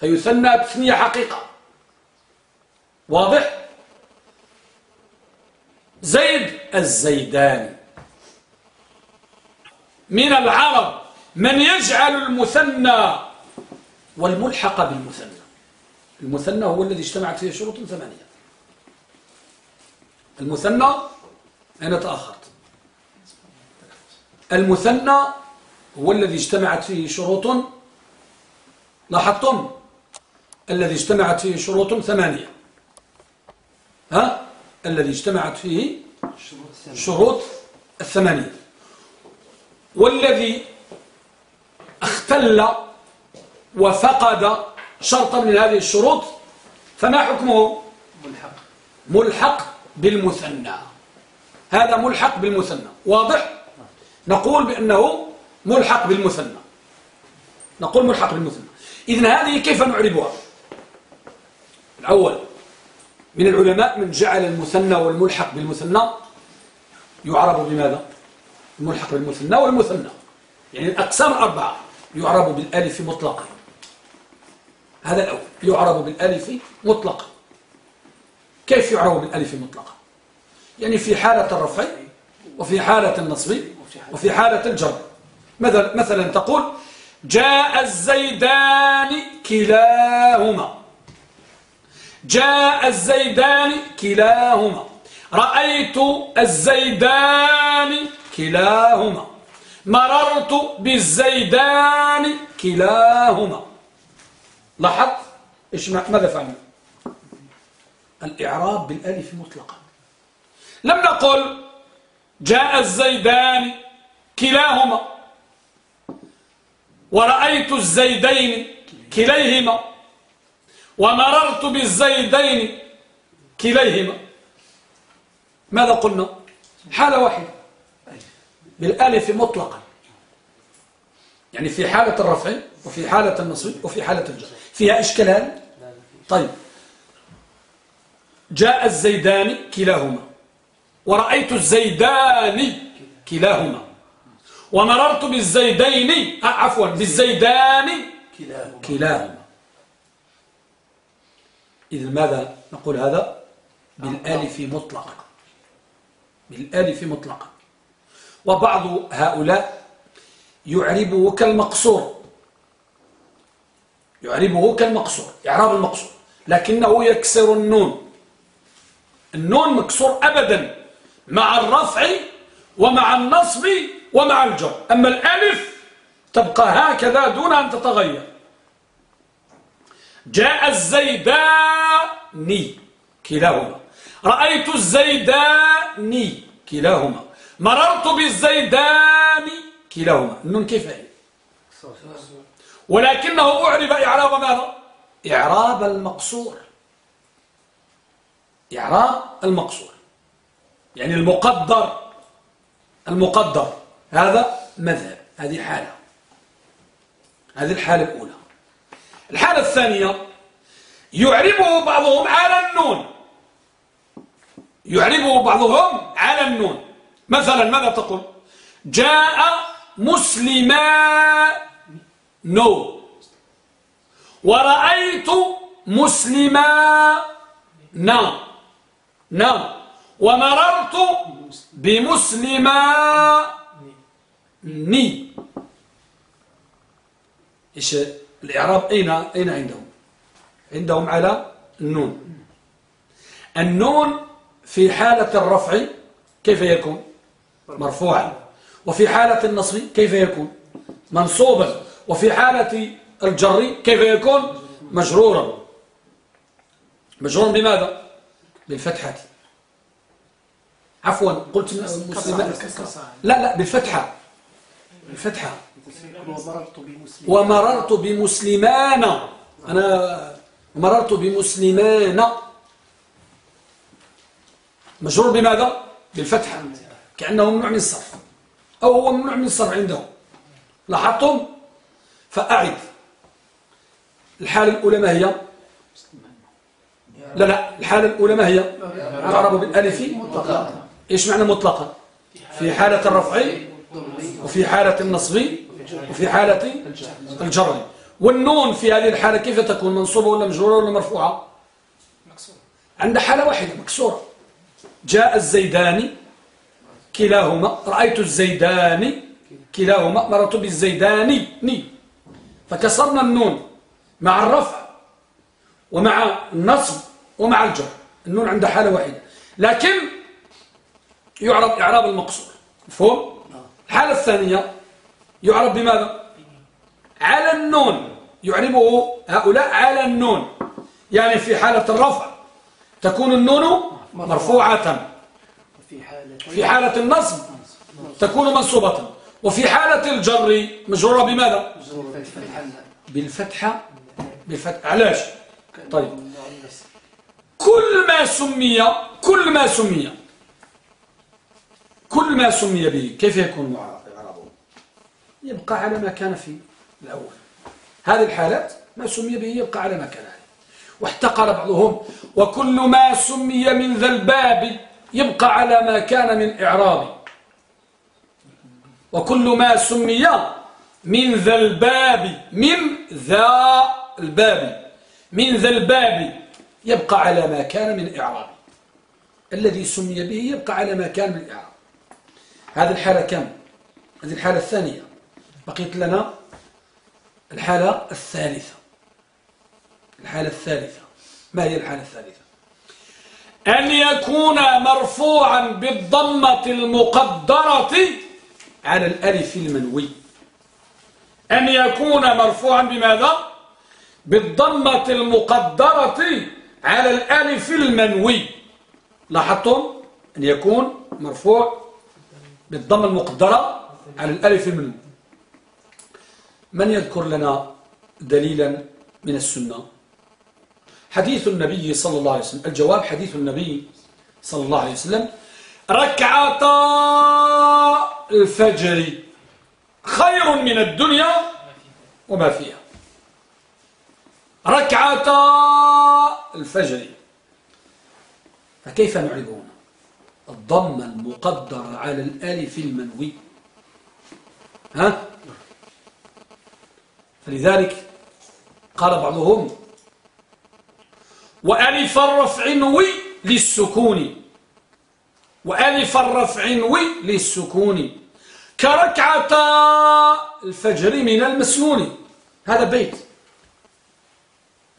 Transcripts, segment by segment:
فيثنى بثنية حقيقة. واضح؟ زيد الزيدان من العرب من يجعل المثنى والملحق بالمثنى. المثنى هو الذي اجتمعت فيه شروط ثمانية. المثنى أنا تأخرت. المثنى هو الذي اجتمعت فيه شروط لاحظتم؟ الذي اجتمعت فيه شروط ثمانية. ها؟ الذي اجتمعت فيه شروط الثمانية. والذي اختل وفقد شرطا من هذه الشروط فما حكمه؟ ملحق. ملحق بالمثنى. هذا ملحق بالمثنى. واضح؟ نقول بأنه ملحق بالمثنى. نقول ملحق بالمثنى. إذن هذه كيف نعربها؟ الأول من العلماء من جعل المثنى والملحق بالمثنى يعرب بماذا؟ الملحق بالمثنى والمثنى. يعني الأقسام الأربعة يعرب بالألف مطلقا. هذا الأول يعرب بالألف مطلقا. كيف يعرب بالألف مطلقا؟ يعني في حالة الرفع وفي حالة النصب وفي حالة الجر. مثلا مثلا تقول جاء الزيدان كلاهما. جاء الزيدان كلاهما. رأيت الزيدان كلاهما. مررت بالزيدان كلاهما. لاحظ إيش ماذا فعلنا؟ الإعراب بالألف مطلقا. لم نقل جاء الزيدان كلاهما. ورأيت الزيدين كليهما. ومررت بالزيدين كليهما. ماذا قلنا؟ حالة واحدة. بالألف مطلقا. يعني في حالة الرفع وفي حالة النصب وفي حالة الجر. فيها إشكال هذا طيب. جاء الزيدان كلاهما. ورأيت الزيدان كلاهما. ومررت بالزيدين آه، عفوا بالزيدان كلاهما. إذا ماذا نقول هذا؟ بالألف مطلقا بالألف مطلقا وبعض هؤلاء يعربه كالمقصور. يعربه كالمقصور إعراب المقصور. لكنه يكسر النون. النون مكسور أبدا. مع الرفع ومع النصب ومع الجر. أما الألف تبقى هكذا دون أن تتغير. جاء الزيداني كلاهما. رأيت الزيداني كلاهما. مررت بالزيدان كلاهما. النون كيف هي ولكنه أعرب إعراب ماذا؟ إعراب المقصور. إعراب المقصور. يعني المقدر. المقدر. هذا مذهب. هذه حالة. هذه الحالة الأولى. الحالة الثانية يعربه بعضهم على النون. يعربه بعضهم على النون. مثلا ماذا تقول؟ جاء مسلمان نو. ورأيت مسلمان نعم نعم ومررت بمسلماني إيش؟ الإعراب أين أين عندهم؟ عندهم على النون. النون في حالة الرفع كيف يكون؟ مرفوعا. وفي حالة النصب كيف يكون؟ منصوبا. وفي حالة الجر كيف يكون؟ مجرورا. مجرور بماذا؟ بالفتحة. عفوا قلت مسلمة لا لا بالفتحة. بالفتحة ومررت بمسلمان. أنا مررت بمسلمان. مجرور بماذا؟ بالفتحة. كأنه ممنوع من الصرف. أو هو ممنوع من الصرف عنده لاحظتم؟ فأعد. الحالة الأولى ما هي؟ لا لا. الحالة الأولى ما هي؟ تعرب بالألف. مطلقا إيش معنى مطلقا في حالة الرفع. وفي حالة النصب وفي حالة الجر والنون في هذه الحالة كيف تكون؟ منصوبة ولا مجرورة ولا مرفوعة؟ عند حالة واحدة مكسورة. جاء الزيداني كلاهما. رأيت الزيداني كلاهما. مررت بالزيداني ني. فكسرنا النون مع الرفع ومع النصب ومع الجر النون عند حالة واحدة. لكن يعرب إعراب المقصور مفهوم؟ الحالة الثانية يعرب بماذا؟ على النون. يعربه هؤلاء على النون. يعني في حالة الرفع تكون النون مرفوعة. في حالة النصب. تكون منصوبة. وفي حالة الجر مجرورة بماذا؟ بالفتحة. بالفتحة. علاش؟ طيب. كل ما سمي كل ما سمي كل ما سمي به كيف يكون إعرابه يبقى على ما كان في الأول. هذه الحالات ما سمي به يبقى على ما كان عليه. واحتقر بعضهم وكل ما سمي من ذا الباب يبقى على ما كان من إعرابه وكل ما سمي من ذا الباب من ذا الباب من ذا الباب يبقى على ما كان من إعرابه الذي سمي به يبقى على ما كان من إعراب هذه الحالة كم؟ هذه الحالة الثانية بقيت لنا الحالة الثالثة الحالة الثالثة ما هي الحالة الثالثة؟ أن يكون مرفوعا بالضمة المقدرة على الألف المنوي أن يكون مرفوعا بماذا؟ بالضمة المقدرة على الألف المنوي لاحظتم أن يكون مرفوع بالضمة المقدرة على الألف المنوي من يذكر لنا دليلا من السنة؟ حديث النبي صلى الله عليه وسلم. الجواب حديث النبي صلى الله عليه وسلم. ركعتا الفجر خير من الدنيا وما فيها. ركعتا الفجر. فكيف نعربون الضم المقدر على الألف المنوي. ها؟ فلذلك قال بعضهم وألف الرفع نوي للسكون. وألف الرفع نوي للسكون. كركعتا الفجر من المسنون. هذا بيت.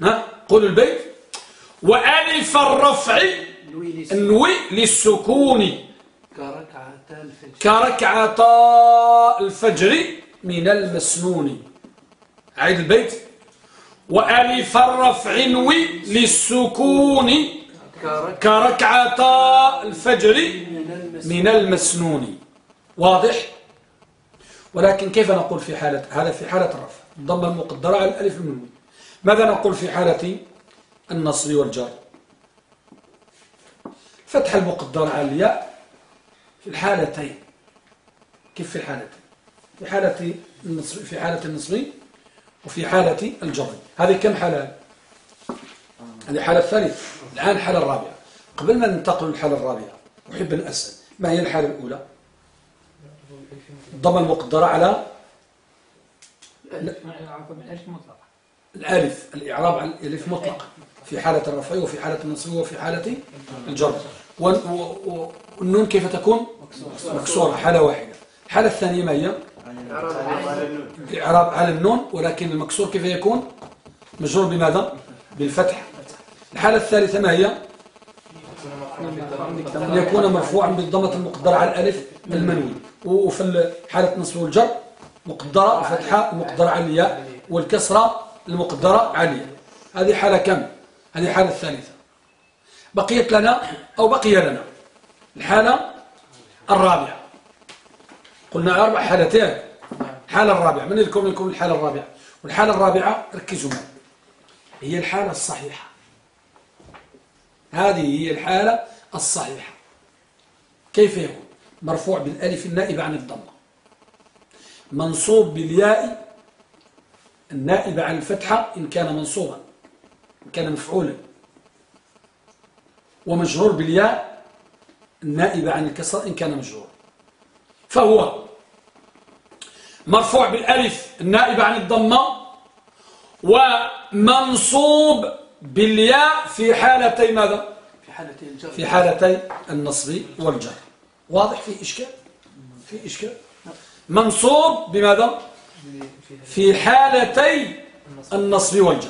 ها؟ قول البيت. وألف الرفع نوي للسكون. كركعتا الفجر. من المسنون. عيد البيت. وألف الرفع نوي للسكون. كركعتا الفجر من المسنون. واضح؟ ولكن كيف نقول في حالة هذا في حالة الرفع؟ الضمة المقدرة على الألف المنوي ماذا نقول في حالة النصر والجر؟ فتح المقدرة على الياء في الحالتين. كيف في الحالتين؟ في حالة النصر في حالة النصر وفي حالة الجر هذه كم حالة؟ هذه حالة الثالثة الآن الحالة الرابعة. قبل ما ننتقل للحالة الرابعة أحب أن أسأل ما هي الحالة الأولى؟ الضمة المقدرة على الألف. الإعراب على الألف مطلق. في حالة الرفع وفي حالة النصب وفي حالة الجر والنون كيف تكون؟ مكسورة. حالة واحدة. الحالة الثانية ما هي؟ الإعراب على النون ولكن المكسور كيف يكون؟ مجرور بماذا؟ بالفتح. الحالة الثالثة ما هي؟ أن يكون مرفوعا بالضمة المقدرة على الألف المنوي وفي حالة نصب والجر مقدرة الفتحة المقدرة على الياء والكسرة المقدرة على الياء. هذه حالة كم؟ هذه الحالة الثالثة. بقيت لنا أو بقي لنا. الحالة الرابعة. قلنا أربع حالتين. الحالة الرابعة. من يذكر منكم الحالة الرابعة؟ والحالة الرابعة ركزوا معي. هي الحالة الصحيحة. هذه هي الحالة الصحيحة. كيف يكون؟ مرفوع بالألف النائبة عن الضمة. منصوب بالياء النائبة عن الفتحة إن كان منصوبا. إن كان مفعولا. ومجرور بالياء النائبة عن الكسر إن كان مجرور. فهو مرفوع بالألف النائبة عن الضمة ومنصوب بالياء في حالتي ماذا؟ في حالتي الجر. في حالتي النصب والجر. واضح؟ في إشكال؟ في إشكال؟ منصوب بماذا؟ في حالتي النصب والجر.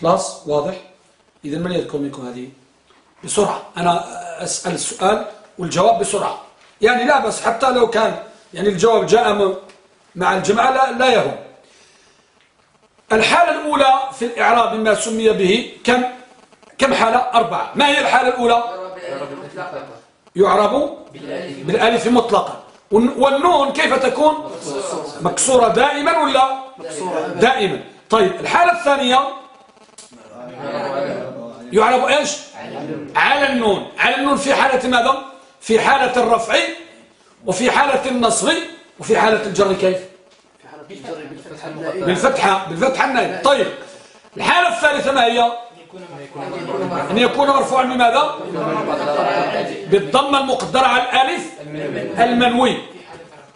خلاص؟ واضح؟ إذا من يذكر منكم هذه؟ بسرعة. أنا أسأل السؤال والجواب بسرعة. يعني لا بس حتى لو كان يعني الجواب جاء مع الجماعة لا, لا يهم. الحالة الأولى في الإعراب ما سمي به كم؟ كم حالة؟ أربعة. ما هي الحالة الأولى؟ يعرب بالألف مطلقا. والنون كيف تكون؟ مكسورة دائما ولا؟ دائما. طيب الحالة الثانية يعرب إيش؟ على النون. على النون في حالة ماذا؟ في حالة الرفع وفي حالة النصب وفي حالة الجر كيف؟ بالفتحة بالفتحة النائب طيب الحالة الثالثة ما هي؟ أن يكون مرفوعا بماذا؟ بالضمة المقدرة على الألف المنوي.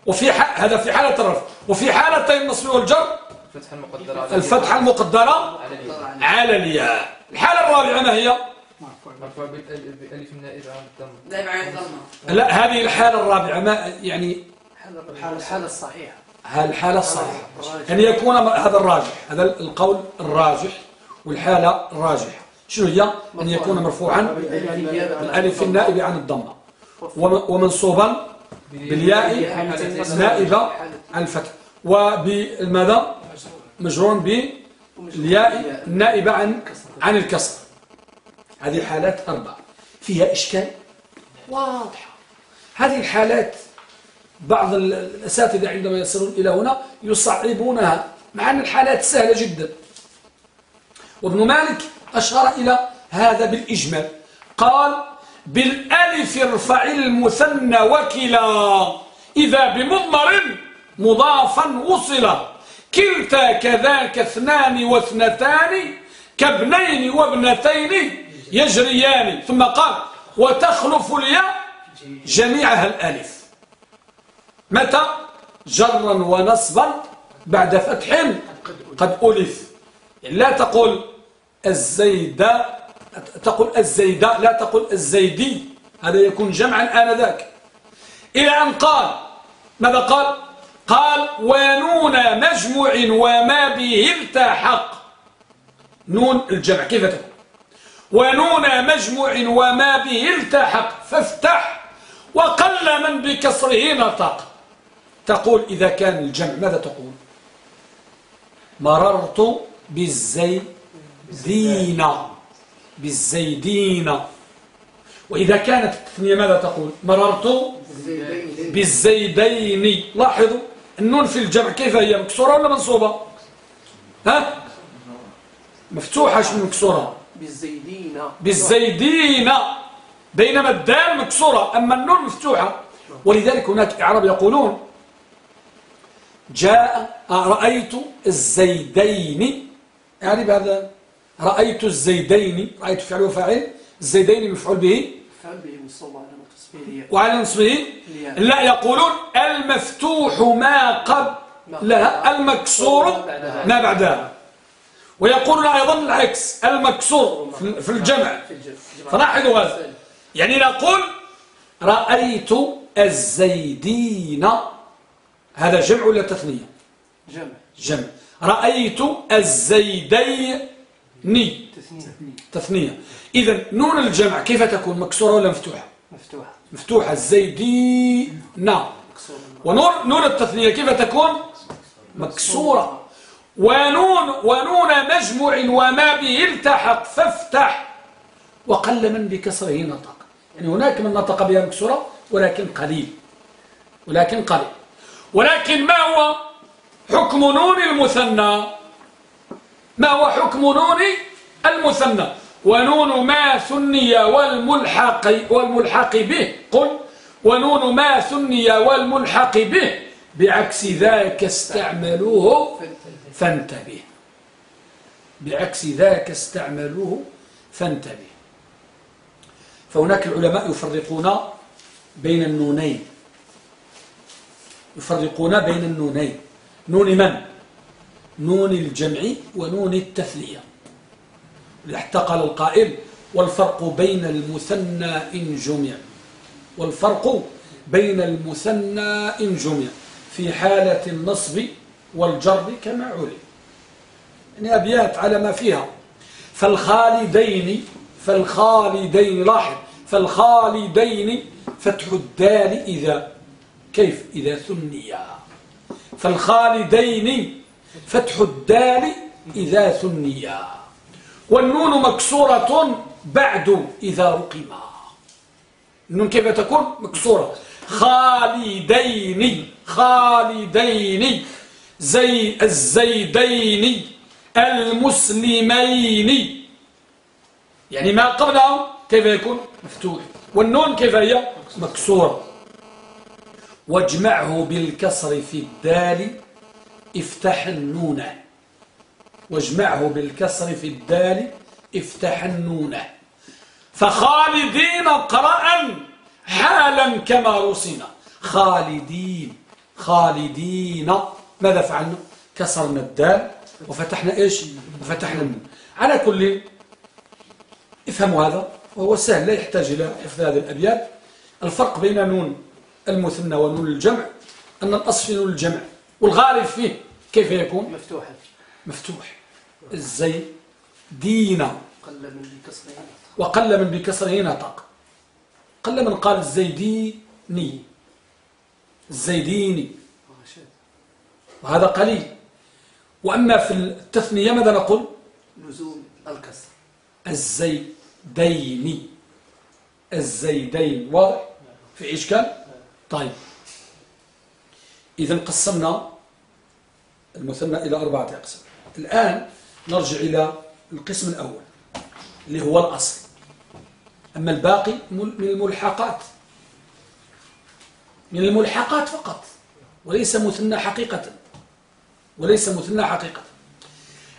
وفي هذا في حالة الرفع. وفي حالتي النصب والجر الفتحة المقدرة على الياء. الحالة الرابعة ما هي؟ مرفوع بالالف النائبة عن الضمة. لا هذه الحالة الرابعة ما يعني الحالة الصحيحة. الحالة الصحيحة. أن يكون هذا الراجح هذا القول الراجح والحالة الراجحة. شنو هي؟ أن يكون مرفوعا بالالف النائبة عن الضمة. ومنصوبا بالياء النائبة عن الفتح وبماذا؟ مجرور بالياء النائبة عن عن الكسر. هذه حالات أربعة. فيها إشكال. واضحة هذه الحالات بعض الأساتذة عندما يصلون إلى هنا يصعبونها مع أن الحالات سهلة جدا. وابن مالك أشار إلى هذا بالإجمال. قال بالألف ارفع المثنى وكلا إذا بمضمر مضافا وصلا. كلتا كذاك اثنان واثنتان كابنين وابنتين يجريان. ثم قال وتخلف الياء جميعها الألف. متى؟ جرا ونصبا بعد فتح قد ألف. لا تقول الزيدة تقول الزيدة لا تقول الزيدي. هذا يكون جمعا آنذاك. إلى أن قال ماذا قال؟ قال ونون مجموع وما به التحق نون الجمع كيف تكون؟ ونون مجموع وما به التحق فافتح وقل من بكسره نطق. تقول إذا كان الجمع ماذا تقول؟ مررت بالزيدين. بالزيدين. وإذا كانت التثنية ماذا تقول؟ مررت بالزيدين. لاحظوا النون في الجمع كيف هي؟ مكسورة ولا منصوبة؟ ها؟ مفتوحة شنو مكسورة؟ بالزيدين بالزيدين بينما الدال مكسورة أما النون مفتوحة. ولذلك هناك إعراب يقولون جاء رأيت الزيدين. يعني بهذا رأيت الزيدين. رأيت فعل وفاعل. الزيدين مفعول به؟ وعلى نصبه لا يقولون المفتوح ما قبلها المكسور ما بعدها ويقولون أيضا العكس المكسور في الجمع. فلاحظوا هذا. يعني نقول رأيت الزيدين. هذا جمع ولا تثنية؟ جمع. جمع. رأيت الزيدين. تثنية. تثنية. إذا نون الجمع كيف تكون مكسورة ولا مفتوحة؟ مفتوحة. مفتوحة الزيدين ونون نون التثنية كيف تكون؟ مكسورة. ونون ونون مجموع وما به التحق فافتح وقل من بكسره نطق. يعني هناك من نطق بها مكسورة ولكن قليل. ولكن قليل. ولكن ما هو حكم نون المثنى؟ ما هو حكم نون المثنى؟ ونون ما ثني والملحق والملحق به. قل. ونون ما ثني والملحق به. بعكس ذاك استعملوه فانتبه. بعكس ذاك استعملوه فانتبه. فهناك العلماء يفرقون بين النونين. يفرقون بين النونين. نون من؟ نون الجمع ونون التثنية. احتقل القائل والفرق بين المثنى إن جمع. والفرق بين المثنى إن جمع. في حالة النصب والجر كما علم. يعني أبيات على ما فيها. فالخالدين فالخالدين لاحظ. فالخالدين فتح الدال إذا. كيف؟ إذا ثنيا. فالخالدين فتح الدال إذا ثنيا. والنون مكسورة بعد إذا رقما النون كيف تكون؟ مكسورة. خالدين خالدين زي الزيدين المسلمين. يعني ما قبله كيف يكون؟ مفتوح. والنون كيف هي؟ مكسورة. واجمعه بالكسر في الدال افتح النون. واجمعه بالكسر في الدال افتح النون. فخالدين قرأ حالا كما رسنا خالدين خالدين. ماذا فعلنا؟ كسرنا الدال وفتحنا إيش؟ وفتحنا النون. على كل افهموا هذا. وهو سهل لا يحتاج إلى حفظ هذه الأبيات. الفرق بين نون المثنى ونون الجمع أن الأصل في نون الجمع. والغالب فيه كيف يكون؟ مفتوحا مفتوح. الزي دينا. وقل من بكسره نطق قل من قال الزيديني. الزيديني. وهذا قليل. وأما في التثنية ماذا نقول؟ لزوم الكسر. الزيدين الزيدين. واضح؟ في إشكال طيب. إذا قسمنا المثنى إلى أربعة أقسام. الآن نرجع إلى القسم الأول اللي هو الأصل. أما الباقي من الملحقات. من الملحقات فقط وليس مثنى حقيقة. وليس مثنى حقيقة.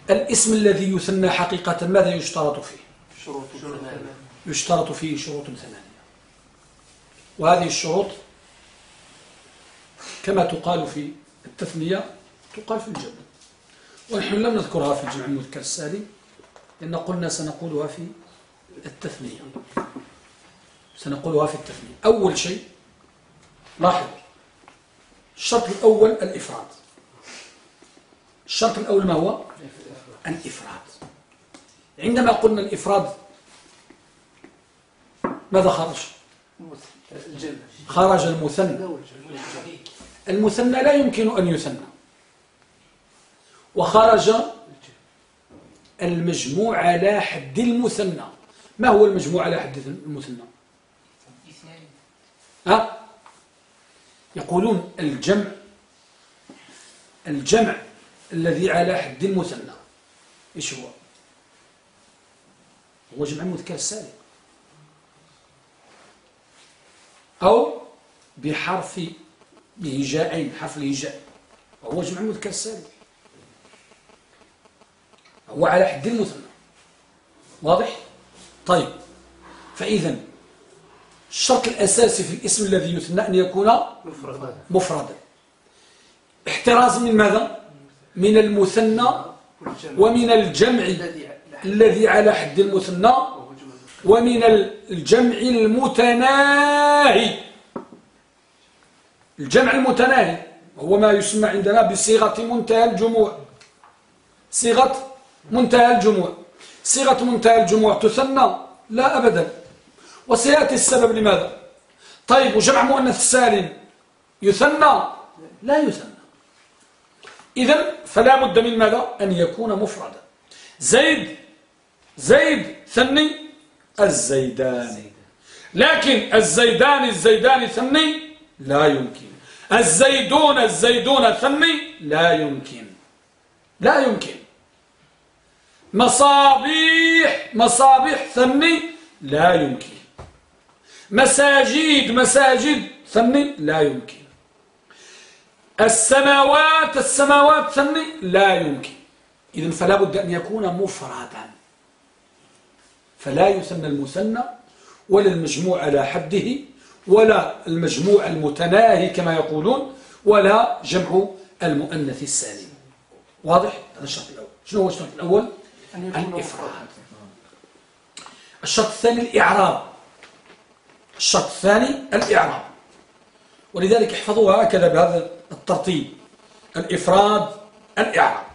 الاسم الذي يثنى حقيقة ماذا يشترط فيه؟ شروط ثمانية. يشترط فيه شروط ثمانية. وهذه الشروط كما تقال في التثنية تقال في الجمع ونحن لم نذكرها في الجمع المذكر السالم لأن قلنا سنقولها في التثنية. سنقولها في التثنية. أول شيء لاحظ الشرط الأول الإفراد. الشرط الأول ما هو؟ الإفراد. عندما قلنا الإفراد ماذا خرج؟ خرج المثنى. المثنى لا يمكن أن يثنى. وخرج المجموع على حد المثنى. ما هو المجموع على حد المثنى؟ ها؟ يقولون الجمع الجمع الذي على حد المثنى. إيش هو؟ هو جمع المذكر السالم أو بحرف بهجائين حرف الهجاء وهو جمع المذكر السالم هو على حد المثنى واضح؟ طيب. فإذا الشرط الأساسي في الاسم الذي يثنى أن يكون مفردا. مفردا. احتراز من ماذا؟ من المثنى ومن الجمع الذي على حد المثنى ومن الجمع المتناهي. الجمع المتناهي هو ما يسمى عندنا بصيغة منتهى الجموع. صيغة منتهى الجموع. صيغة منتهى الجموع تثنى. لا أبدا. وسيأتي السبب لماذا؟ طيب وجمع مؤنث السالم يثنى؟ لا يثنى. إذا فلا بد من ماذا؟ أن يكون مفردا. زيد زيد ثني الزيدان لكن الزيدان الزيدان ثني لا يمكن. الزيدون الزيدون ثني لا يمكن. لا يمكن. مصابيح مصابيح ثني لا يمكن. مساجد مساجد ثني لا يمكن. السماوات السماوات ثني لا يمكن. إذن فلا بد أن يكون مفردا فلا يثنى المثنى ولا المجموع على حده ولا المجموع المتناهي كما يقولون ولا جمع المؤنث السالم. واضح؟ هذا الشرط الأول. شنو هو الشرط الأول؟ الإفراد. الشرط الثاني الإعراب. الشرط الثاني الإعراب. ولذلك احفظوها هكذا بهذا الترتيب. الإفراد الإعراب.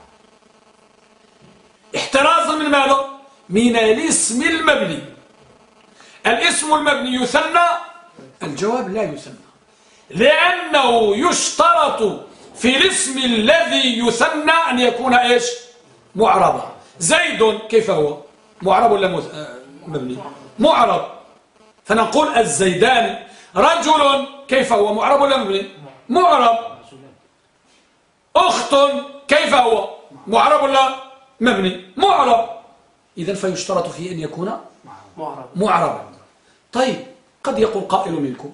احترازا من ماذا؟ من الاسم المبني. الاسم المبني يثنى الجواب لا يثنى. لأنه يشترط في الاسم الذي يثنى أن يكون إيش؟ معربا. زيد كيف هو؟ معرب ولا آه، مبني. معرب فنقول الزيدان. رجل كيف هو؟ معرب ولا مبني؟ معرب أخت كيف هو؟ معرب ولا مبني؟ معرب إذا فيشترط فيه أن يكون معرب معربا طيب قد يقول قائل منكم.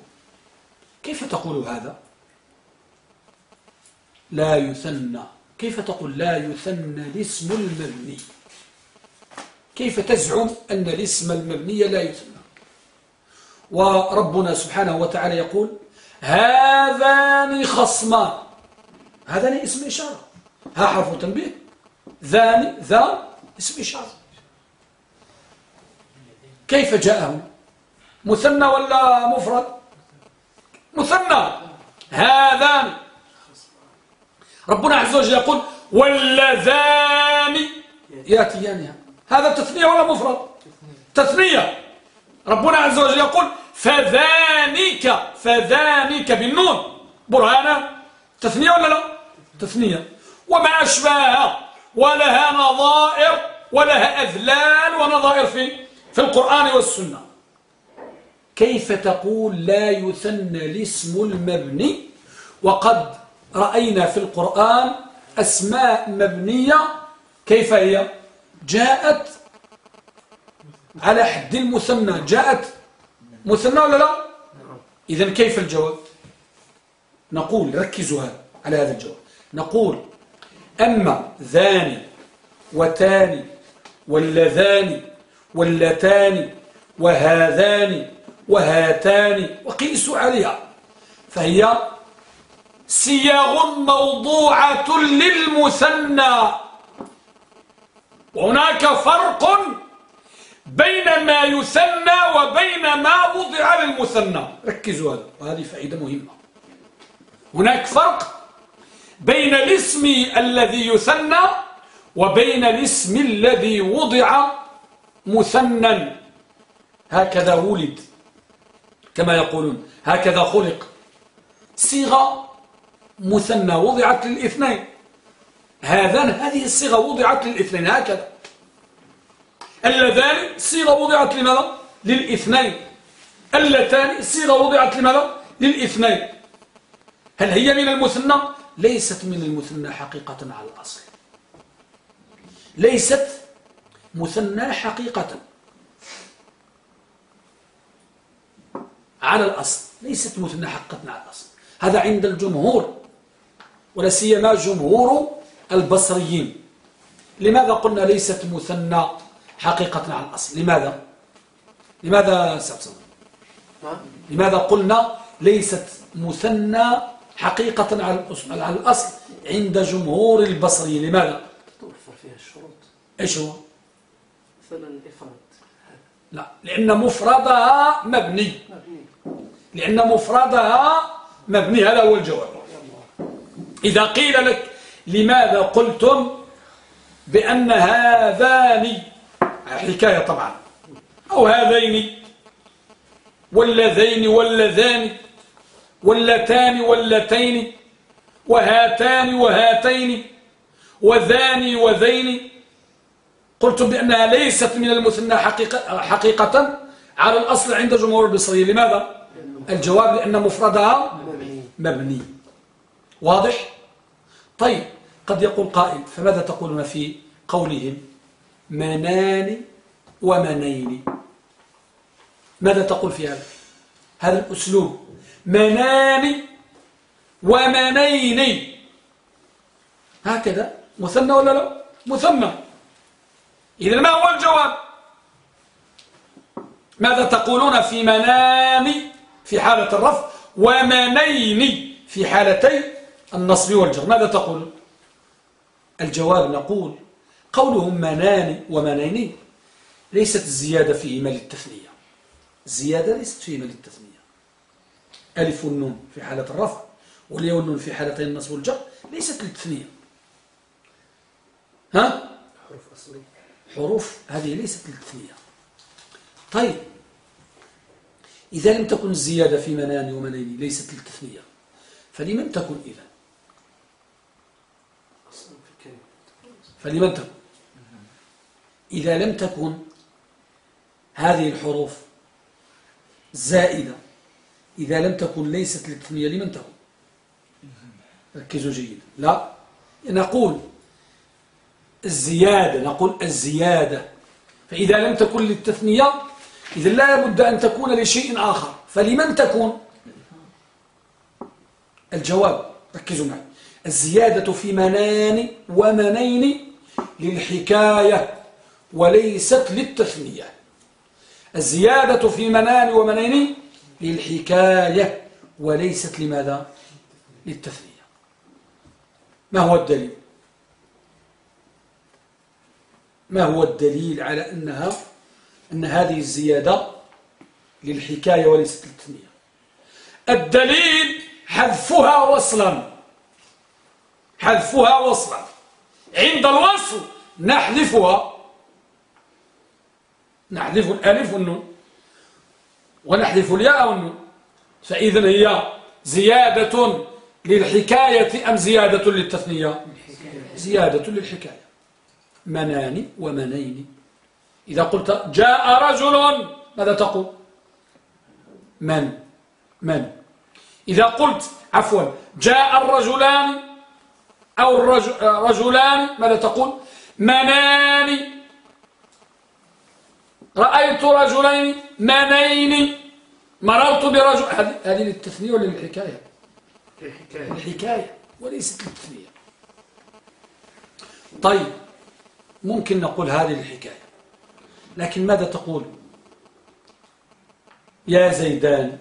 كيف تقول هذا؟ لا يثنى. كيف تقول لا يثنى الاسم المبني؟ كيف تزعم أن الاسم المبني لا يثنى؟ وربنا سبحانه وتعالى يقول هذان خصمان. هذان اسم إشارة. ها حرف تنبيه. ذان ذا اسم إشارة. كيف جاء هنا مثنى ولا مفرد؟ مثنى. هذان ربنا عز وجل يقول واللذان ياتيانها هذا تثنية ولا مفرد؟ تثنية. ربنا عز وجل يقول فذانك فذانك بالنون. برهانا تثنية ولا لا؟ تثنية. وما أشباهها ولها نظائر ولها أذلال ونظائر في في القرآن والسنة. كيف تقول لا يثنى الاسم المبني وقد رأينا في القرآن أسماء مبنية كيف هي؟ جاءت على حد المثنى. جاءت مثنى ولا لا؟ إذا كيف الجواب؟ نقول ركزوا على هذا الجواب. نقول أما ذاني وتاني واللذان واللتان وهذان وهاتان وقيسوا عليها فهي صيغ موضوعة للمثنى. وهناك فرق بين ما يثنى وبين ما وضع للمثنى. ركزوا هذا وهذه فائدة مهمة. هناك فرق بين الاسم الذي يثنى وبين الاسم الذي وضع مثنى. هكذا ولد كما يقولون. هكذا خلق. صيغة مثنى وضعت للاثنين. هذان هذه الصيغة وضعت للاثنين. هكذا. اللذان صيغة وضعت لماذا؟ للاثنين. اللتان صيغة وضعت لماذا؟ للاثنين. هل هي من المثنى؟ ليست من المثنى حقيقة على الأصل. ليست مثنى حقيقة على الأصل. ليست مثنى حقيقة على الأصل. هذا عند الجمهور. ولا سيما جمهور البصريين. لماذا قلنا ليست مثنى حقيقة على الأصل؟ لماذا؟ لماذا سأبصر؟ لماذا قلنا ليست مثنى حقيقة على الأصل, على الأصل عند جمهور البصريين؟ لماذا؟ توفر فيها الشروط. إيش هو؟ مثلا الإفراد. لا لأن مفردها مبني. مبني. لأن مفردها مبني هذا هو الجواب. إذا قيل لك لماذا قلتم بأن هذان حكاية طبعا أو هذين واللذين واللذان واللتان واللتين وهاتان وهاتين وذاني وذين. قلتم بأنها ليست من المثنى حقيقة, حقيقة على الأصل عند جمهور البصريين لماذا؟ الجواب لأن مفردها مبني. واضح؟ طيب قد يقول قائل فماذا تقولون في قولهم؟ منان ومنين. ماذا تقول في هذا؟ هذا الأسلوب. منان ومنين. هكذا. مثنى ولا لا؟ مثنى. إذا ما هو الجواب؟ ماذا تقولون في منان في حالة الرفع ومنين في حالتي النصب والجر. ماذا تقولون الجواب نقول قولهم منان ومنين ليست الزيادة فيهما للتثنية الزيادة ليست فيهما للتثنية ألف والنون في حالة الرفع والياء والنون في حالتين النصب والجر ليست للتثنية. ها؟ حروف أصلية. حروف هذه ليست للتثنية. طيب. إذا لم تكن الزيادة في منان ومنين ليست للتثنية فلمن تكن إذا أصلا في الكلمة فلمن تكن. إذا لم تكن هذه الحروف زائدة إذا لم تكن ليست للتثنية لمن تكن؟ ركزوا جيدا لا نقول الزيادة نقول الزيادة. فإذا لم تكن للتثنية إذا لا بد أن تكون لشيء آخر. فلمن تكون؟ الجواب. ركزوا معي. الزيادة في منان ومنين للحكاية وليست للتثنية. الزيادة في منان ومنين؟ للحكاية وليست لماذا؟ للتثنية. ما هو الدليل؟ ما هو الدليل على أنها أن هذه الزيادة للحكاية وليست للتثنية؟ الدليل حذفها وصلا. حذفها وصلا. عند الوصل نحذفها. نحذف الألف والنون. ونحذف الياء والنون. فإذا هي زيادة للحكاية أم زيادة للتثنية؟ زيادة للحكاية. منان ومنين. إذا قلت جاء رجل ماذا تقول؟ من. من. إذا قلت عفوا جاء الرجلان أو الرجلان ماذا تقول؟ منان. رأيت رجلين منين. مررت برجل هذه للتثنية ولا للحكاية؟ الحكاية الحكاية وليست للتثنية. طيب ممكن نقول هذه الحكاية لكن ماذا تقول؟ يا زيدان.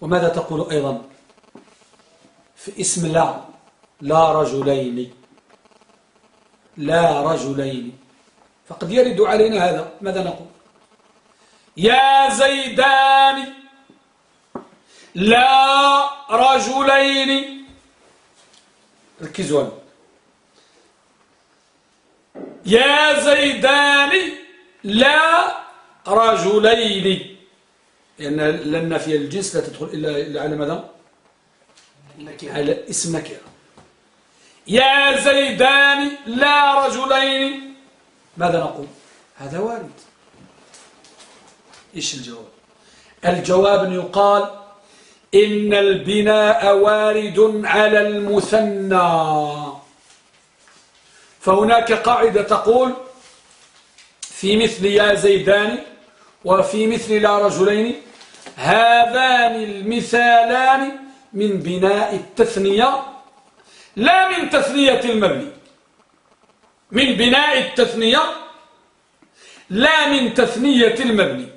وماذا تقول أيضا؟ في اسم لا. لا رجلين. لا رجلين. فقد يرد علينا هذا. ماذا نقول؟ يا زيدان. لا رجلين. ركزوا يا زيدان. لا رجلين. لأن لأن في الجنس لا تدخل إلا على ماذا؟ على اسم نكرة يا زيدان لا رجلين. ماذا نقول؟ هذا وارد. إيش الجواب؟ الجواب أن يقال إن البناء وارد على المثنى. فهناك قاعدة تقول في مثل يا زيدان وفي مثل لا رجلين هذان المثالان من بناء التثنية لا من تثنية المبني. من بناء التثنية لا من تثنية المبني.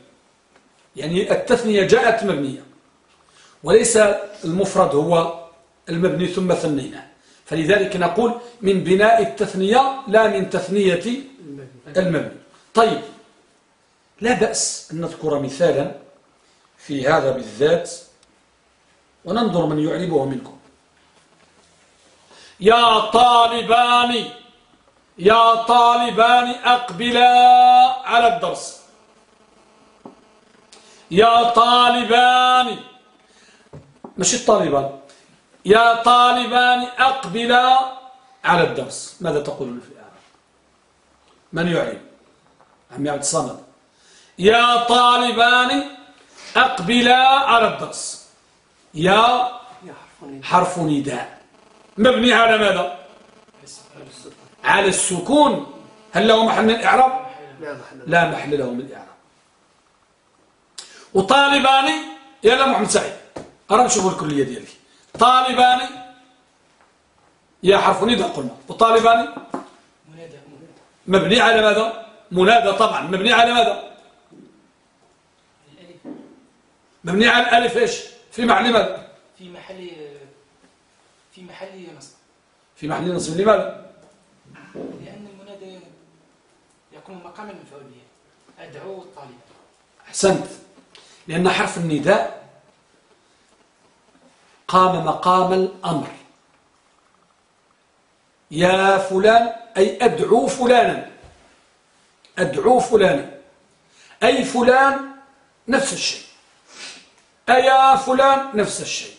يعني التثنية جاءت مبنية وليس المفرد هو المبني ثم ثنيناه. فلذلك نقول من بناء التثنية لا من تثنية المبني. طيب لا بأس أن نذكر مثالا في هذا بالذات وننظر من يعربه منكم. يا طالبان يا طالبان أقبلا على الدرس. يا طالبان مش الطالبان. يا طالبان أقبلا على الدرس. ماذا تقولون في الآن من يعلم عمي عبد الصمد. يا طالبان أقبلا على الدرس. يا حرف نداء مبني على ماذا؟ على السكون. هل له محل من الإعراب؟ لا محل له. من الإعراب. وطالبان يا محمد سعيد أرى نشوفوا الكلية ديالك. طالبان يا حرف نداء قلنا. وطالبان مبني على ماذا؟ منادى طبعا. مبني على ماذا؟ مبني على الألف إيش؟ في محل ماذا؟ في محل في محل نصب. في محل نصب لماذا؟ لأن المنادى يكون مقاما مفعول به أدعو الطالب. أحسنت. لأن حرف النداء قام مقام الأمر. يا فلان أي أدعو فلانا. أدعو فلانا. أي فلان نفس الشيء. أيا فلان نفس الشيء.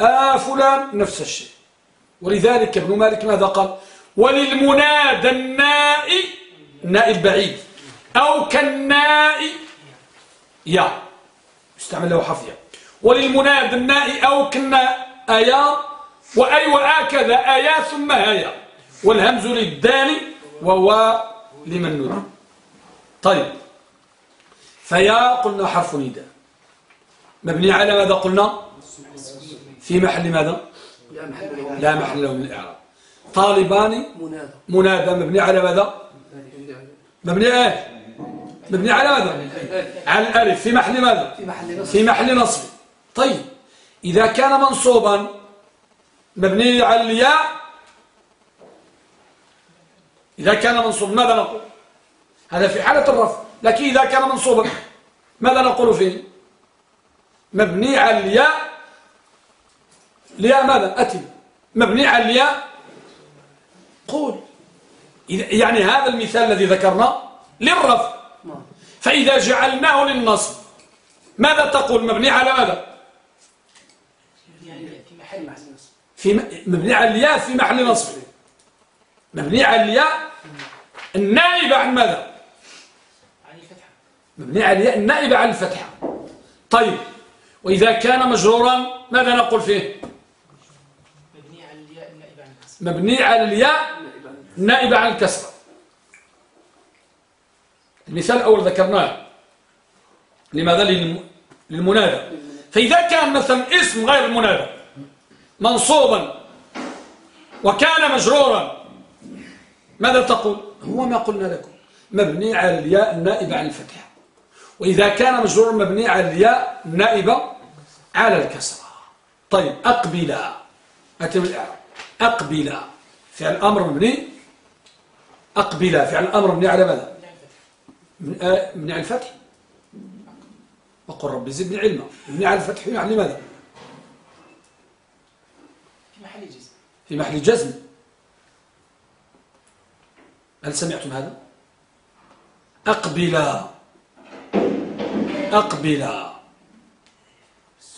آ فلان نفس الشيء. ولذلك ابن مالك ماذا قال؟ وللمنادى النائي النائي البعيد. أو كالنائي يا يستعمل له حرف يا وللمنادى النائي أو كنا آيا. وأي وآكذا آيا ثم هيا. والهمز للدال وهو لمن نودي طيب. فيا قلنا حرف نداء. مبني على ماذا قلنا؟ في محل ماذا؟ لا محل له من الإعراب طالبان منادى. مبني على ماذا؟ مبني إيه؟ مبني على ماذا؟ على الألف. في محل ماذا؟ في محل نصب. طيب إذا كان منصوبا مبني على الياء إذا كان منصوبا ماذا نقول؟ هذا في حالة الرفع. لكن إذا كان منصوبا ماذا نقول فيه؟ مبني على الياء. الياء ماذا؟ أتي. مبني على الياء. قول. يعني هذا المثال الذي ذكرنا للرفع. نعم. فإذا جعلناه للنصب ماذا تقول؟ مبني على ماذا؟ في مبني على الياء في محل نصب. مبني على الياء. النائبة عن ماذا؟ عن الفتحة. مبني على الياء النائبة عن الفتحة. طيب. وإذا كان مجرورا ماذا نقول فيه؟ مبني على الياء النائبة عن الكسر. مبني على الياء النائبة عن الكسرة المثال الأول ذكرناه. لماذا؟ للم- للمنادى. فإذا كان مثلا اسم غير المنادى منصوبا وكان مجرورا ماذا تقول؟ هو ما قلنا لكم. مبني على الياء النائبة عن الفتحة وإذا كان مجرورا مبني على الياء النائبة على الكسرة طيب أقبلا أتم الإعراب أقبلا فعل الأمر مبني؟ أقبلا فعل الأمر مبني على ماذا؟ من- آه، مبني على الفتح. وقل رب زدني علما. مبني على الفتح يعني ماذا في محل جزم. في محل جزم. هل سمعتم هذا؟ أقبلا أقبلا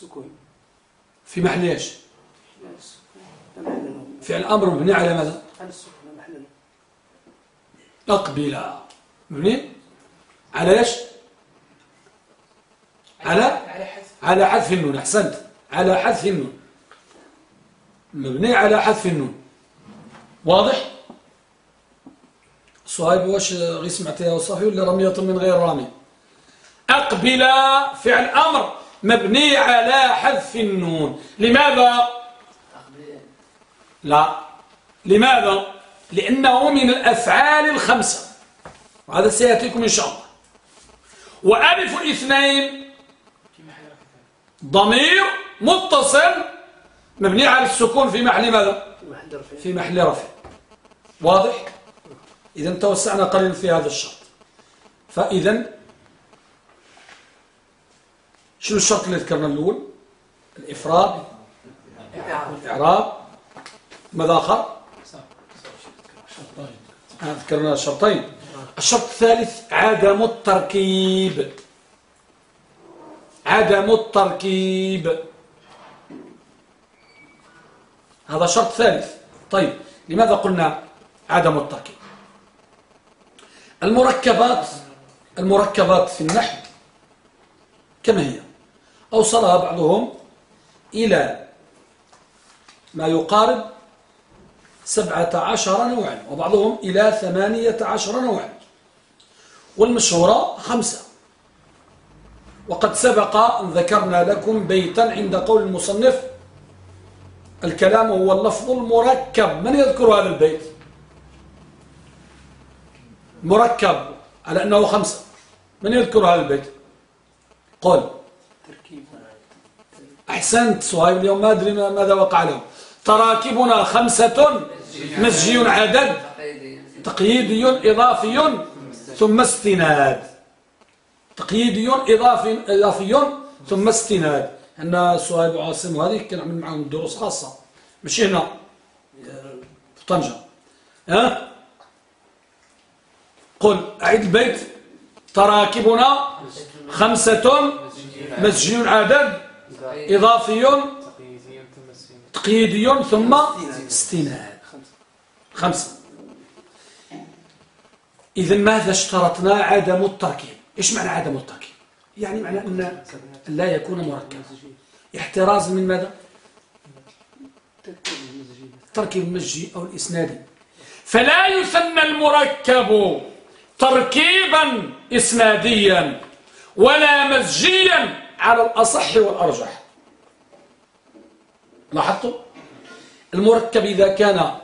السكون. في محل له فعل الأمر مبني على ماذا؟ على السكون محل أقبلا مبني على إيش؟ على- على حذف. النون. أحسنت. على حذف النون. مبني على حذف النون. واضح؟ صهيب واش غير سمعتها وصافي ولا رمية من غير رامي؟ أقبل فعل أمر. مبني على حذف النون. لماذا؟ لا. لماذا؟ لأنه من الأفعال الخمسة. وهذا سيأتيكم إن شاء الله. وألف الاثنين ضمير متصل. مبني على السكون في محل ماذا؟ في محل رفع في محل رفع. واضح؟ إذا توسعنا قليلا في هذا الشرط. فإذا شنو الشرط اللي ذكرنا الأول؟ الإفراد الإعراب ماذا آخر آه، ذكرنا شرطين الشرط الثالث عدم التركيب. عدم التركيب. هذا شرط ثالث. طيب لماذا قلنا عدم التركيب؟ المركبات المركبات في النحو كما هي؟ أوصلها بعضهم إلى ما يقارب سبعة عشر نوعا وبعضهم إلى ثمانية عشر نوعا. والمشهورة خمسة. وقد سبق أن ذكرنا لكم بيتا عند قول المصنف الكلام هو اللفظ المركب. من يذكر هذا البيت؟ مركب على أنه خمسة. من يذكر هذا البيت؟ قل. أحسنت صهيب اليوم ما أدري ما- ماذا وقع له تراكبنا خمسة مزجي عدد تقييدي إضافي ثم استناد. تقييدي إضافي, إضافي ثم استناد. أن صهيب عاصم هذه كان عمل معهم دروس خاصة. مش هنا. في طنجة. ها؟ قل أعيد البيت. تراكبنا خمسة مسجي عدد. إضافي تقييدي ثم استناد. خمسة. إذا ماذا اشترطنا؟ عدم التركيب. إيش معنى عدم التركيب؟ يعني معنى أن لا يكون مركبا. احتراز من ماذا؟ تركيب المسجي أو الإسنادي فلا يثنى المركب تركيبا إسناديا ولا مزجيا. على الأصح والأرجح. لاحظتوا؟ المركب إذا كان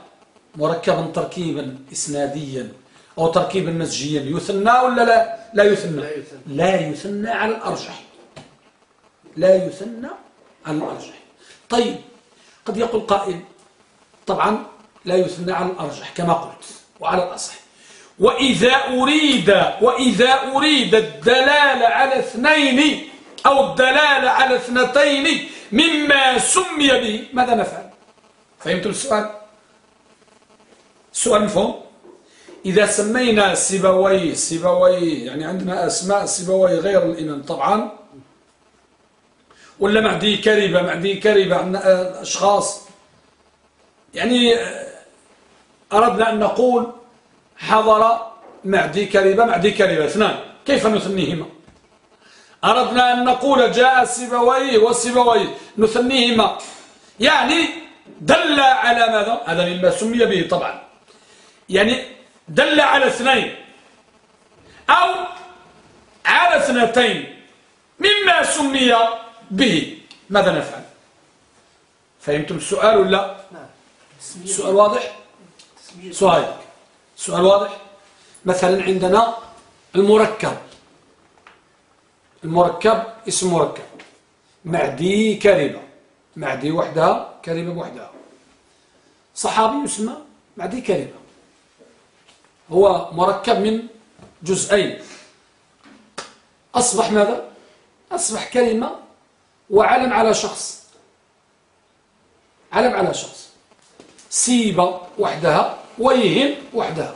مركبا تركيبا إسناديا أو تركيبا مزجيا يثنى ولا لا؟ لا يثنى. لا يثنى على الأرجح. لا يثنى على الأرجح. طيب قد يقول قائل طبعا لا يثنى على الأرجح كما قلت وعلى الأصح. وإذا أريد وإذا أريد الدلالة على اثنين أو الدلالة على اثنتين مما سمي به. ماذا نفعل؟ فهمتم السؤال؟ السؤال مفهوم؟ إذا سمينا سيبوي سيبوي يعني عندنا أسماء سيبوي غير الإمام طبعا. ولا معدي كريبة معدي كريبة عندنا أشخاص. يعني أردنا أن نقول حضر معدي كريبة معدي كريبة اثنان. كيف نثنيهما؟ أردنا أن نقول جاء سيبوي وسيبوي نثنيهما. يعني دل على ماذا؟ هذا مما سمي به طبعا. يعني دل على اثنين. أو على اثنتين. مما سمي به. ماذا نفعل؟ فهمتم السؤال ولا؟ السؤال واضح؟ سؤال سؤال واضح؟ مثلا عندنا المركب. المركب اسم مركب. معدي كريبة. معدي وحدها كريبة بوحدها. صحابي يسمى معدي كريبة. هو مركب من جزئين. أصبح ماذا؟ أصبح كلمة وعلم على شخص. علم على شخص. سيبة وحدها ويهن وحدها.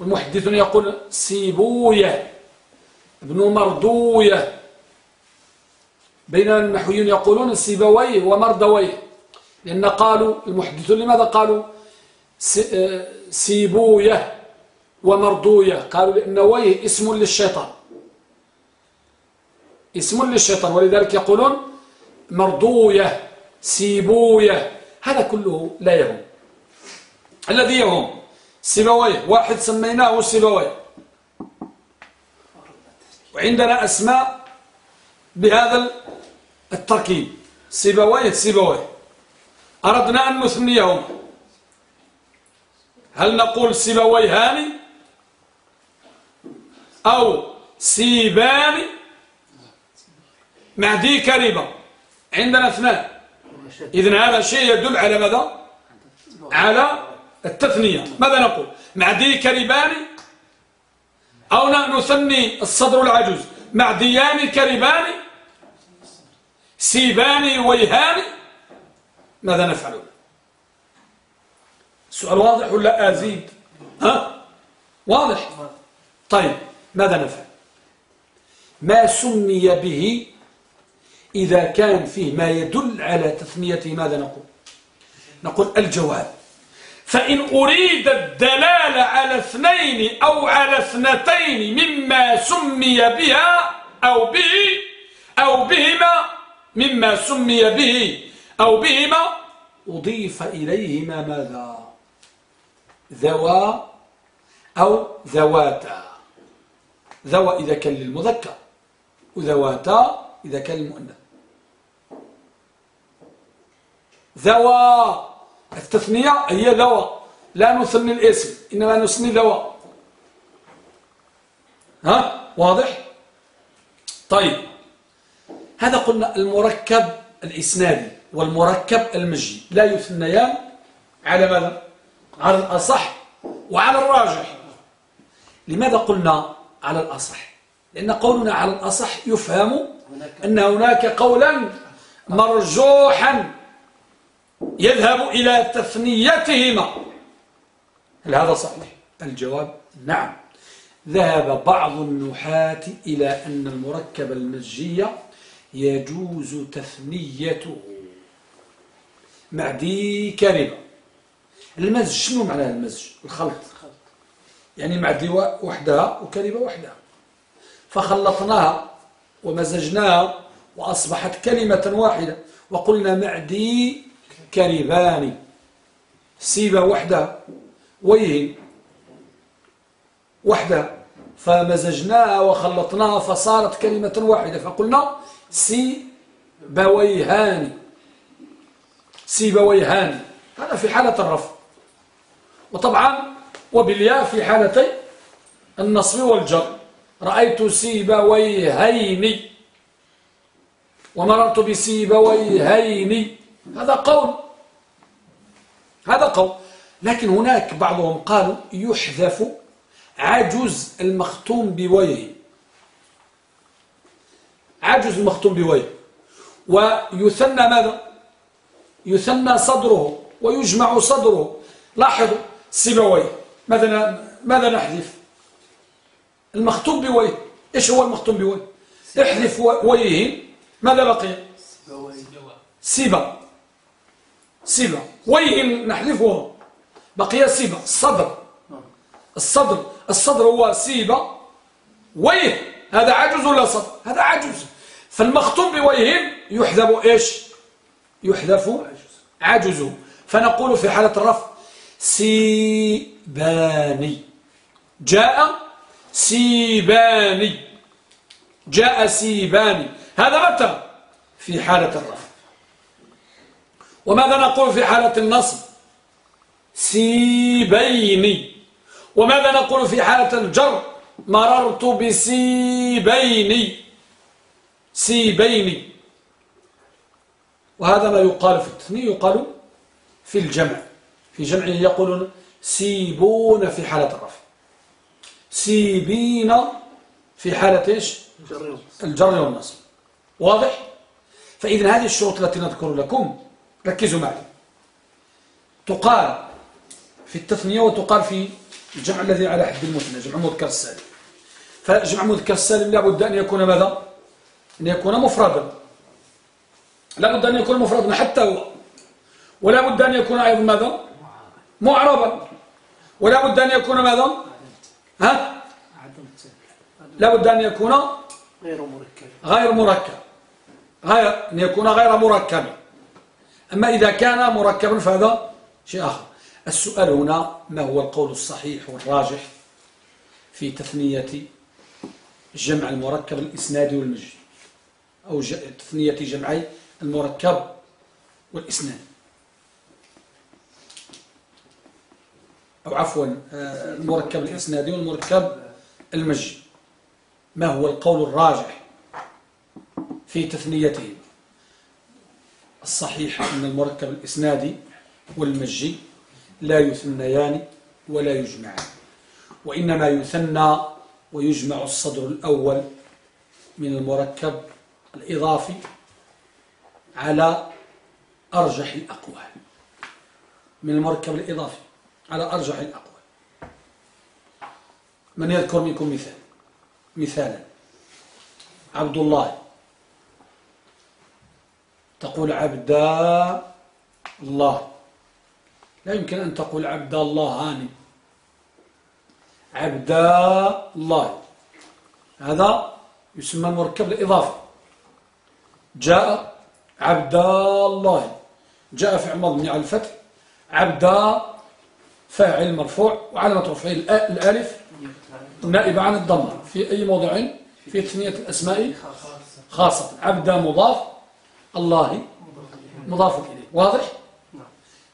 والمحدث يقول سيبوية ابن مردوية. بين النحويين يقولون سيبويه ومردويه لأن قالوا المحدثون لماذا قالوا؟ آه، سيبوية ومردوية. قالوا لأن ويه اسم للشيطان. اسم للشيطان ولذلك يقولون مردوية سيبوية. هذا كله لا يهم. الذي يهم؟ سيبويه. واحد سميناه سيبويه. وعندنا أسماء بهذا التركيب. سيبويه سيبويه. أردنا أن نثنيهم. هل نقول سيبويهان؟ أو سيبان؟ معدي كريبة عندنا اثنان. إذن هذا شيء يدل على ماذا؟ على التثنية. ماذا نقول؟ معدي كريبان أو نثني الصدر العجوز. معديان كريبان سيبان ويهان. ماذا نفعل؟ السؤال واضح ولا أزيد؟ ها؟ واضح. طيب ماذا نفعل؟ ما سمي به إذا كان فيه ما يدل على تثنيته ماذا نقول؟ نقول الجواب. فإن أريد الدلالة على اثنين أو على اثنتين مما سمي بها أو به أو بهما مما سمي به أو بهما أضيف إليهما ماذا؟ ذوا أو ذواتا. ذوى إذا كان للمذكر وذواتا إذا كان للمؤنث. ذوى التثنية هي ذوى لا نثني الاسم إنما نثني ذوى ها؟ واضح؟ طيب. هذا قلنا المركب الإسنادي والمركب المجي. لا يثنيان على ماذا؟ على الأصح وعلى الراجح. لماذا قلنا على الأصح؟ لأن قولنا على الأصح يفهم أن هناك قولا مرجوحا. يذهب إلى تثنيتهما. هل هذا صحيح؟ الجواب نعم. ذهب بعض النحاة إلى أن المركب المزجي يجوز تثنيته. معدي كربة المزج شنو معنى المزج؟ الخلط. يعني معدي وحدها وكربة وحدها. فخلطناها ومزجناها وأصبحت كلمة واحدة. وقلنا معدي كربان سيبة وحدها ويه وحدها فمزجناها وخلطناها فصارت كلمة واحدة. فقلنا سيبويهان سيبويهان هذا في حالة الرفع وطبعا وبالياء في حالتي النصب والجر. رأيت سيبويهين ومررت بسيبويهين هذا قول هذا قول. لكن هناك بعضهم قالوا يحذف عجز المختوم بويه. عجز المختوم بويه. ويثنى ماذا؟ يثنى صدره ويجمع صدره. لاحظوا سيبويه ماذا ماذا نحذف؟ المختوم بويه. إيش هو المختوم بويه؟ احذف ويه. ماذا بقي؟ سيبا سيبا ويه نحذفه بقي سيبا الصدر. الصدر. الصدر هو سيبا ويه. هذا عجز ولا صدر؟ هذا عجز. فالمختوم بويه يحذف إيش؟ يحذف عجزه. فنقول في حالة الرفع سيباني. جاء سيباني. جاء سيباني. هذا متى؟ في حالة الرفع. وماذا نقول في حالة النصب؟ سيبيني وماذا نقول في حالة الجر؟ مررت بسيبين. سيبين. وهذا ما يقال في التثنية يقال في الجمع. في جمعه يقولون سيبون في حالة الرفع. سيبين في حالة إيش؟ الجر والنصب. واضح؟ فإذا هذه الشروط التي نذكر لكم ركزوا معي. تقال في التثنية وتقال في الجمع الذي على حد المثنى جمع مذكر السالم فجمع مذكر السالم لابد أن يكون ماذا؟ أن يكون مفردا. لابد أن يكون مفردا حتى هو. ولا بد أن يكون أيضا ماذا؟ معربا. ولا بد أن يكون ماذا؟ ها؟ لا بد أن يكون غير مركب. غير مركب. غير أن يكون غير مركب. أما إذا كان مركبا فهذا شيء آخر. السؤال هنا ما هو القول الصحيح والراجح في تثنية جمع المركب الإسناد والمجي أو تثنية جمعي المركب والإسناد. أو عفوا آه، المركب الإسنادي والمركب المجي ما هو القول الراجح في تثنيته؟ الصحيح أن المركب الإسنادي والمجي لا يثنيان ولا يجمعان وإنما يثنى ويجمع الصدر الأول من المركب الإضافي على أرجح الأقوال من المركب الإضافي على أرجح الأقوال. من يذكر منكم مثال؟ مثالا عبد الله تقول عبد الله. لا يمكن أن تقول عبد الله هاني. عبد الله. هذا يسمى المركب الإضافي. جاء عبد الله. جاء في مضمي على الفتح عبد فاعل مرفوع. وعلامة رفعه الألف نائبة عن الضمة. في أي موضع؟ في تثنية الأسماء؟ خاصة. عبد مضاف. الله مضاف إليه واضح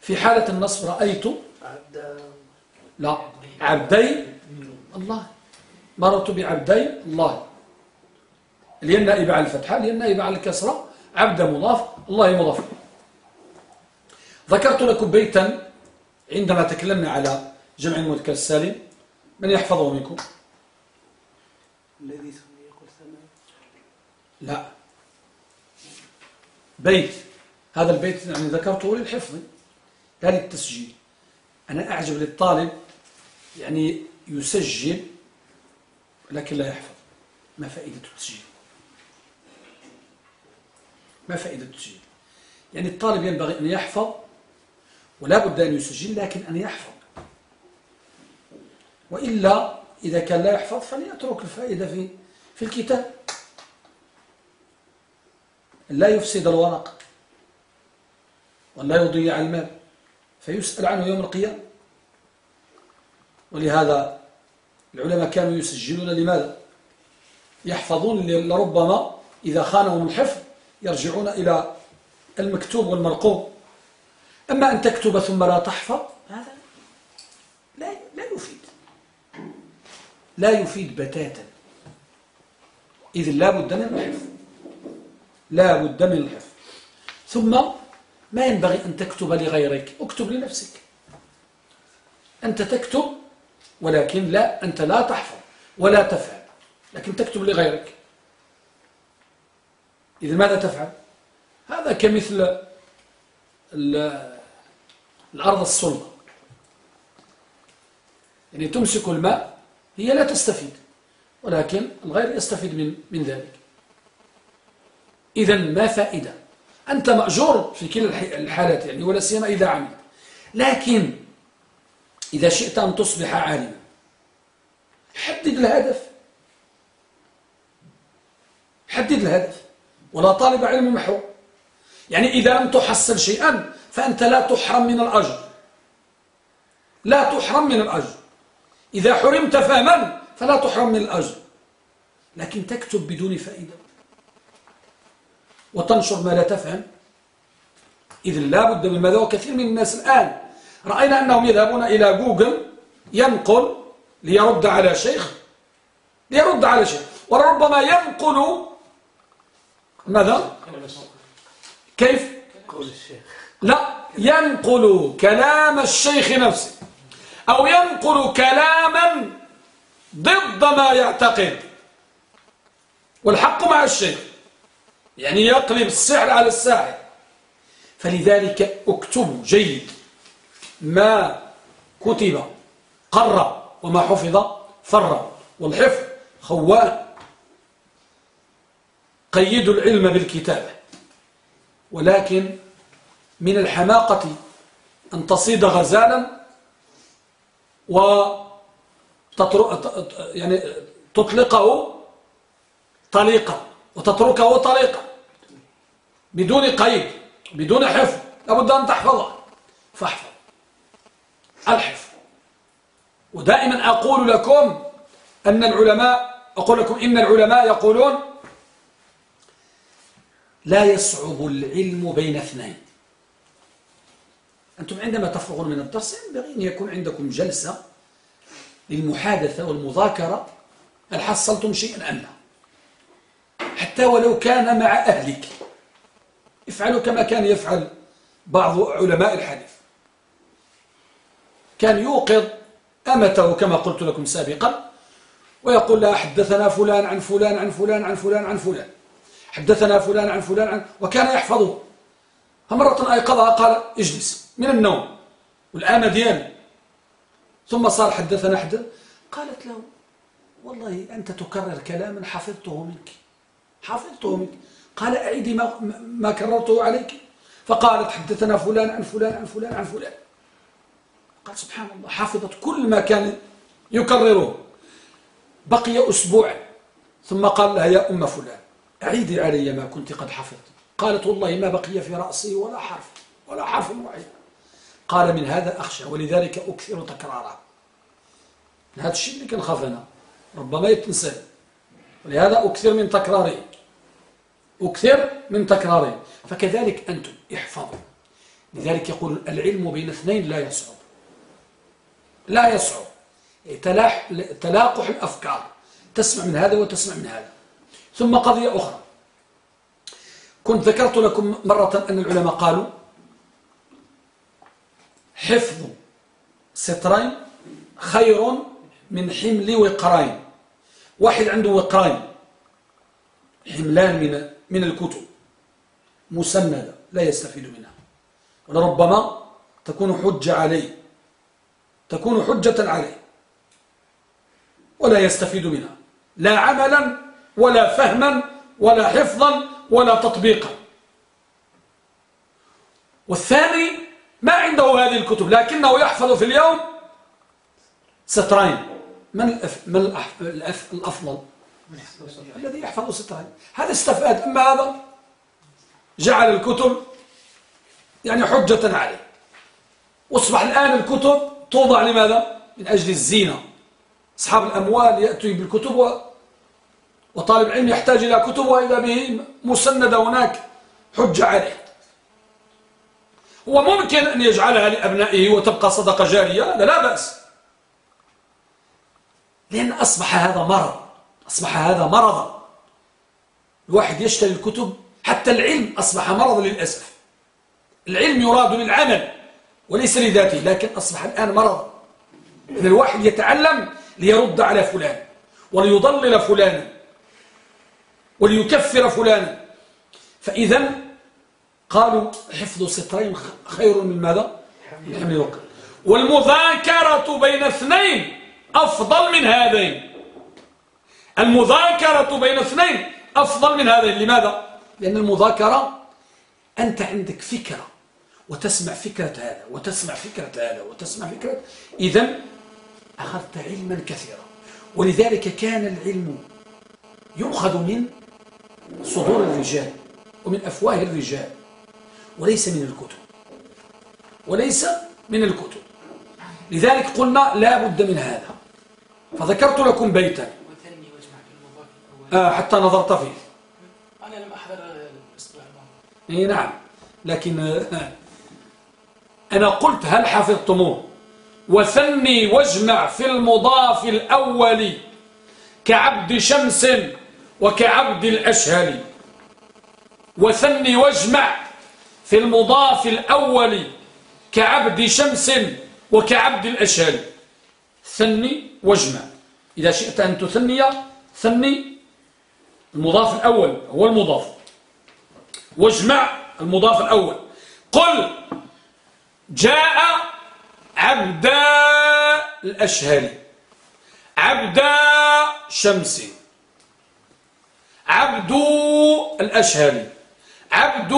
في حالة النصب رأيت؟ لا. عبدي؟ الله. مررت بعبدي؟ الله. لأن على الفتحة لأن على الكسرة. عبد مضاف الله مضاف. ذكرت لكم بيتا عندما تكلمنا على جمع المذكر السالم. من يحفظه منكم؟ الذي سمي يقول لا. بيت. هذا البيت يعني ذكرته للحفظ لا للتسجيل أنا أعجب للطالب يعني يسجل لكن لا يحفظ. ما فائدة التسجيل؟ ما فائدة التسجيل؟ يعني الطالب ينبغي أن يحفظ ولا بد أن يسجل لكن أن يحفظ. وإلا إذا كان لا يحفظ فليترك الفائدة في في الكتاب. لا يفسد الورق ولا يضيع المال فيسأل عنه يوم القيامة. ولهذا العلماء كانوا يسجلون لماذا؟ يحفظون لربما إذا خانهم الحفظ يرجعون إلى المكتوب والمرقوم. أما أن تكتب ثم لا تحفظ هذا لا لا يفيد. لا يفيد بتاتا. إذ لا بد من الحفظ. لا بد من الحفظ. ثم ما ينبغي أن تكتب لغيرك اكتب لنفسك. أنت تكتب ولكن لا أنت لا تحفظ ولا تفعل لكن تكتب لغيرك. إذا ماذا تفعل؟ هذا كمثل الأرض الصلبة. يعني تمسك الماء هي لا تستفيد ولكن الغير يستفيد من من ذلك. إذا ما فائدة؟ أنت مأجور في كل الحالات يعني ولا سيما إذا عملت. لكن إذا شئت أن تصبح عالما حدد الهدف. حدد الهدف. ولا طالب علم محروم يعني إذا لم تحصل شيئا فأنت لا تحرم من الأجر. لا تحرم من الأجر. إذا حرمت فهما فلا تحرم من الأجر. لكن تكتب بدون فائدة. وتنشر ما لا تفهم. إذا لا بد من ماذا؟ وكثير من الناس الآن رأينا أنهم يذهبون إلى جوجل ينقل ليرد على شيخ ليرد على شيخ. وربما ينقل ماذا؟ كيف؟ قول الشيخ. لا ينقل كلام الشيخ نفسه أو ينقل كلاما ضد ما يعتقد. والحق مع الشيخ. يعني يقلب السحر على الساحر. فلذلك اكتبوا جيد ما كتب قرب وما حفظ فر والحفظ خوان. قيدوا العلم بالكتابة. ولكن من الحماقة أن تصيد غزالا و يعني تطلقه طليقة وتتركه طليقة بدون قيد بدون حفظ. لابد أن تحفظه فاحفظ. الحفظ. ودائما أقول لكم أن العلماء أقول لكم إن العلماء يقولون لا يصعب العلم بين اثنين. أنتم عندما تفرغون من الدرس ينبغي أن يكون عندكم جلسة للمحادثة والمذاكرة هل حصلتم شيئا أم لا؟ حتى ولو كان مع أهلك. افعلوا كما كان يفعل بعض علماء الحديث كان يوقظ أمته كما قلت لكم سابقا ويقول لها حدثنا فلان عن فلان عن فلان عن فلان عن فلان. حدثنا فلان عن فلان عن وكان يحفظه. فمرة أيقظها قال اجلس من النوم. والآن ديالي ثم صار حدثنا حدث قالت له والله أنت تكرر كلاما حفظته منك. حفظته منك قال أعيدي ما, ما كررته عليك. فقالت حدثنا فلان عن فلان عن فلان عن فلان. قال سبحان الله حفظت كل ما كان يكرره. بقي أسبوع. ثم قال لها يا أم فلان أعيدي علي ما كنت قد حفظت. قالت والله ما بقي في رأسي ولا حرف ولا حرف واحد قال من هذا أخشى ولذلك أكثر تكرارا. هذا الشيء اللي كنخاف أنا ربما يتنسى. ولهذا أكثر من تكراره. أكثر من تكراره فكذلك أنتم احفظوا. لذلك يقول العلم بين اثنين لا يصعب. لا يصعب. تلاقح الأفكار. تسمع من هذا وتسمع من هذا. ثم قضية أخرى. كنت ذكرت لكم مرة أن العلماء قالوا حفظ سترين خير من حمل وقرين. واحد عنده وقرين. حملان من من الكتب مسندة لا يستفيد منها. ولربما تكون حجة عليه تكون حجة عليه ولا يستفيد منها. لا عملا ولا فهما ولا حفظا ولا تطبيقا. والثاني ما عنده هذه الكتب لكنه يحفظ في اليوم سترين. من الأف... من الأف... الأف... الأفضل؟ الذي يحفظ سترين هذا استفاد. أما هذا جعل الكتب يعني حجة عليه. واصبح الآن الكتب توضع لماذا؟ من أجل الزينة. أصحاب الأموال يأتوا بالكتب و... وطالب العلم يحتاج إلى كتب وإذا به مسندة هناك حجة عليه. هو ممكن أن يجعلها لأبنائه وتبقى صدقة جارية؟ هذا لا بأس. لأن أصبح هذا مرض. أصبح هذا مرضا. الواحد يشتري الكتب حتى العلم أصبح مرض للأسف. العلم يراد للعمل وليس لذاته لكن أصبح الآن مرض إن الواحد يتعلم ليرد على فلان وليضلل فلانا وليكفر فلانا فإذا قالوا حفظ سترين خير من ماذا؟ من حمل الوقت. والمذاكرة بين اثنين أفضل من هذين. المذاكرة بين اثنين أفضل من هذين لماذا؟ لأن المذاكرة أنت عندك فكرة وتسمع فكرة هذا وتسمع فكرة هذا وتسمع فكرة إذا أخذت علما كثيرا ولذلك كان العلم يؤخذ من صدور الرجال ومن أفواه الرجال وليس من الكتب وليس من الكتب. لذلك قلنا لا بد من هذا. فذكرت لكم بيتا وثني واجمع في المضاف آه حتى نظرت فيه. أنا لم أحضر الأسبوع الماضي نعم. لكن آه، أنا قلت هل حفظتموه؟ وثني واجمع في المضاف الأول كعبد شمس وكعبد الأشهل. وثني واجمع في المضاف الأول كعبد شمس وكعبد الأشهل. ثني واجمع. إذا شئت أن تثني ثني المضاف الأول هو المضاف. واجمع المضاف الأول. قل جاء عبدا الأشهل عبدا شمس عبد الأشهل عبد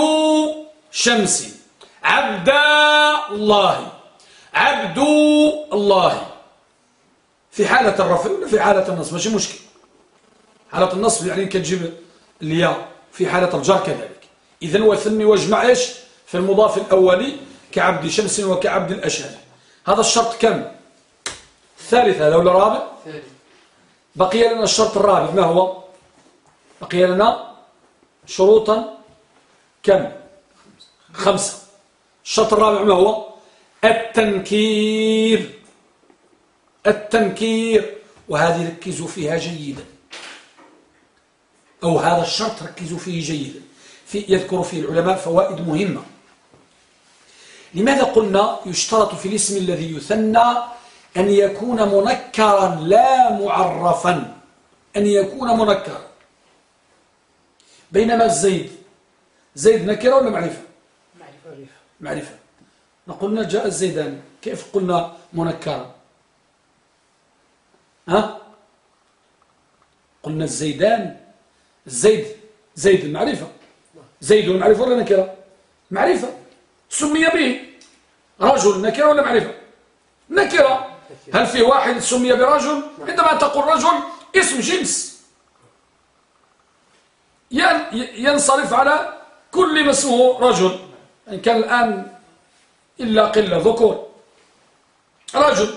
شمس عبدا الله عبد الله. في حالة الرفع ولا في حالة النصب؟ ماشي مشكل. حالة النصب يعني كتجيب الياء في حالة الجر كذلك. إذن وثني واجمع إيش؟ في المضاف الأولي كعبد شمس وكعبد الأشهر. هذا الشرط كم؟ الثالث هذا ولا الرابع؟ بقي لنا الشرط الرابع. ما هو؟ بقي لنا شروطا كم؟ خمسة. الشرط الرابع ما هو؟ التنكير. التنكير. وهذه ركزوا فيها جيدا. أو هذا الشرط ركزوا فيه جيدا. في يذكر فيه العلماء فوائد مهمة. لماذا قلنا يشترط في الاسم الذي يثنى أن يكون منكرا لا معرفا؟ أن يكون منكرا. بينما الزيد. زيد نكرة ولا معرفة؟ معرفة. معرفة قلنا جاء الزيدان. كيف قلنا منكرا؟ ها؟ قلنا الزيدان الزيد زيد المعرفة. زيد المعرفة ولا نكرة؟ معرفة. سمي به. رجل نكرة ولا معرفة؟ نكرة. هل في واحد سمي برجل؟ عندما تقول رجل اسم جنس. ينصرف على كل ما اسمه رجل. إن كان الآن إلا قلة ذكور. رجل.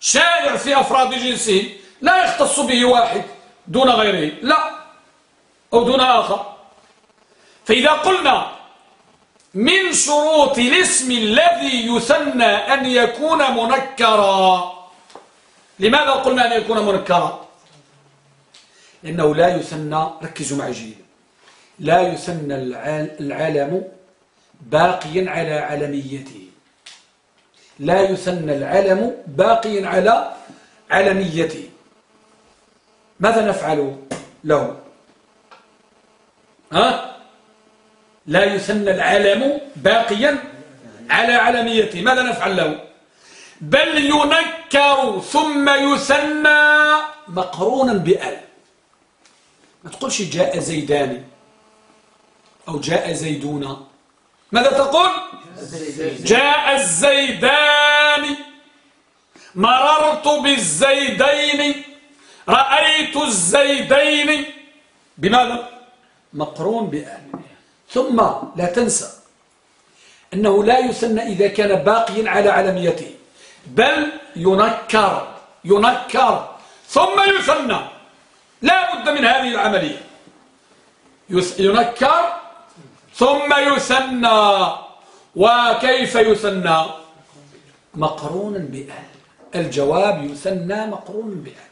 شائع في أفراد جنسه. لا يختص به واحد دون غيره. لا. أو دون آخر. فإذا قلنا من شروط الاسم الذي يثنى أن يكون منكرا لماذا قلنا أن يكون منكرا؟ لأنه لا يثنى ركزوا معي جيدا لا يثنى العالم باقيا على علميته. لا يثنى العلم باقيا على علميته. ماذا نفعل له؟ ها؟ لا يثنى العلم باقيا على علميته. ماذا نفعل له؟ بل ينكر ثم يثنى مقرونا بأل. ما تقولش جاء زيدان أو جاء زيدون. ماذا تقول؟ جاء الزيدان. مررت بالزيدين. رأيت الزيدين. بماذا؟ مقرون بآل. ثم لا تنسى أنه لا يثنى إذا كان باقيا على علميته بل ينكر ينكر ثم يثنى لا بد من هذه العملية. ينكر ثم يثنى وكيف يثنى مقرونا بأل. الجواب يثنى مقرون بأل.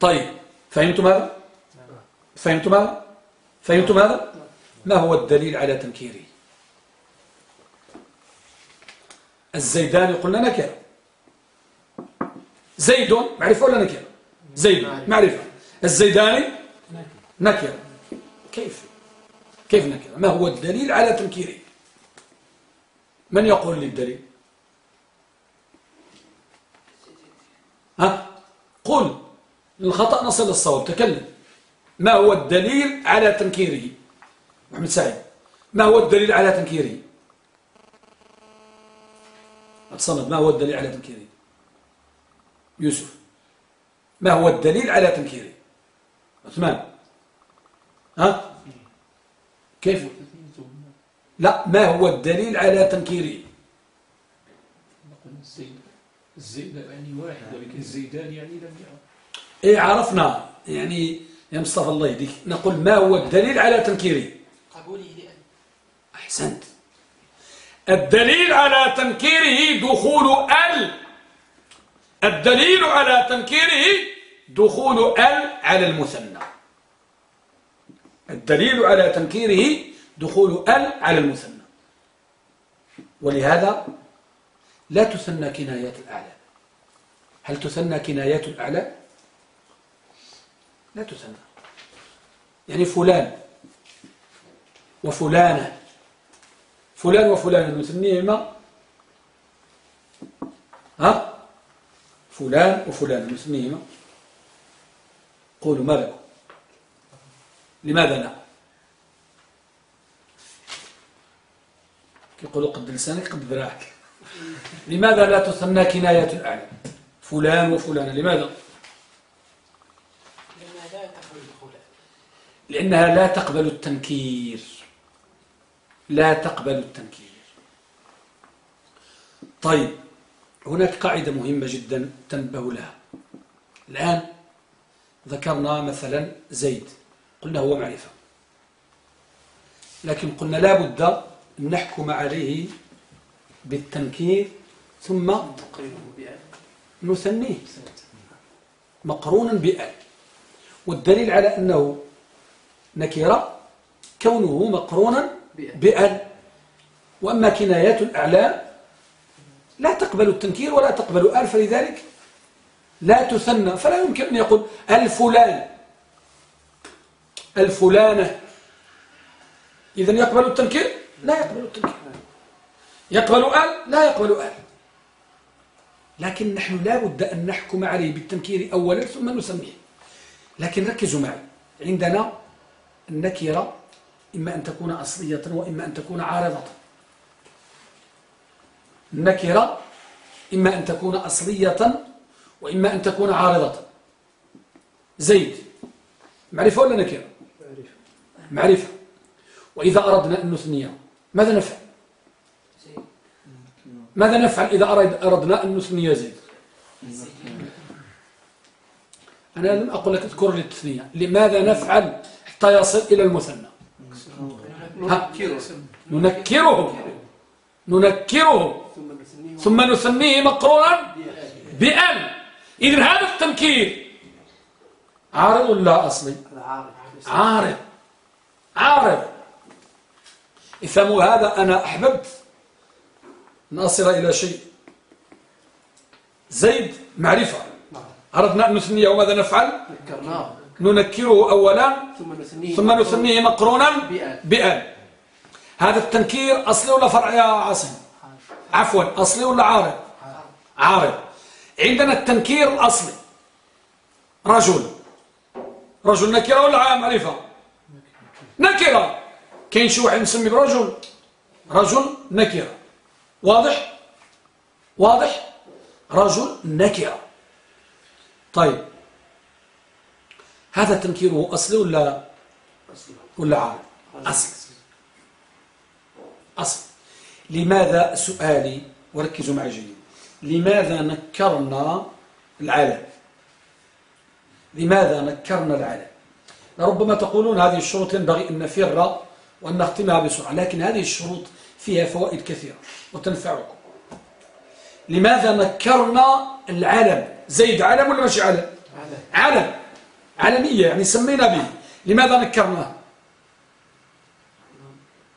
طيب فهمتم هذا؟ فهمتم هذا فهمتم هذا ما هو الدليل على تنكيره؟ الزيدان قلنا نكره زيد معرفة ولا نكرة؟ زيد معرفة. الزيداني نكرة. كيف؟ كيف نكرة؟ ما هو الدليل على تنكيره؟ من يقول لي الدليل؟ ها؟ قل. الخطأ نصل للصواب تكلم. ما هو الدليل على تنكيره؟ محمد سعيد ما هو الدليل على تنكيره؟ الصمد ما هو الدليل على تنكيره؟ يوسف ما هو الدليل على تنكيره؟ عثمان ها؟ كيف؟ لا ما هو الدليل على تنكيره؟ الزيد يعني واحد ولكن الزيدان يعني لم يعرف. إيه عرفنا يعني يا مصطفى الله يهديك. نقول ما هو الدليل على تنكيره قبوله لأن أحسنت. الدليل على تنكيره دخول ال. الدليل على تنكيره دخول ال على المثنى. الدليل على تنكيره دخول ال على المثنى. ولهذا لا تثنى كنايات الأعلى. هل تثنى كنايات الأعلى؟ لا تثنى يعني فلان وفلانة فلان وفلان نسميهما ها؟ فلان وفلان نسميهما قولوا ما لكم لماذا لا؟ يقولوا قد لسانك قد ذراعك لماذا لا تثنى كناية الأعلى فلان وفلان لماذا لأنها لا تقبل الدخول لأنها لا تقبل التنكير. لا تقبل التنكير. طيب هناك قاعدة مهمة جدا تنبه لها. الآن ذكرنا مثلا زيد. قلنا هو معرفة. لكن قلنا لا بد أن نحكم عليه بالتنكير ثم نثنيه مقرونا بأل. والدليل على أنه نكرة كونه مقرونا بأل وأما كنايات الأعلام لا تقبل التنكير ولا تقبل أل فلذلك لا تثنى. فلا يمكن أن يقول الفلان الفلانة. إذا يقبل التنكير؟ لا يقبل التنكير. يقبل آل؟ لا يقبل آل. لكن نحن لا بد أن نحكم عليه بالتنكير أولا ثم نسميه. لكن ركزوا معي. عندنا النكرة إما أن تكون أصلية وإما أن تكون عارضة. النكرة إما أن تكون أصلية وإما أن تكون عارضة. زيد معرفة ولا نكرة؟ معرفة. وإذا أردنا أن نثنيه ماذا نفعل؟ ماذا نفعل إذا أردنا أن نثني زيد؟ أنا لم أقول لك اذكر لي التثنية. لماذا نفعل؟ حتى يصل إلى المثنى. ننكره ننكره ثم نسميه مقرونا بأن. إذن هذا التنكير عارض ولا أصلي؟ عارض. عارض. إفهموا هذا؟ أنا أحببت نصل إلى شيء. زيد معرفة. أردنا أن نثنيه وماذا نفعل؟ ذكرناه. ننكره أولا ثم نثنيه مقرونا. بأن. هذا التنكير أصلي ولا فرع يا عاصم؟ عفوا أصلي ولا عارض؟ عارض. عندنا التنكير الأصلي. رجل. رجل نكرة ولا معرفة نكرة. كاين شي واحد نسمي برجل؟ رجل نكرة. واضح؟ واضح؟ رجل نكرة. طيب. هذا تنكيره أصلي ولا ولا عارض أصل أصل لماذا سؤالي؟ وركزوا معي جيدا لماذا نكرنا العلم لماذا نكرنا العلم ربما تقولون هذه الشروط ينبغي أن نفر وأن نختمها بسرعة لكن هذه الشروط فيها فوائد كثيرة وتنفعكم. لماذا نكرنا العلم زيد علم ولا ماشي علم علم علمية يعني سمينا به. لماذا نكرناه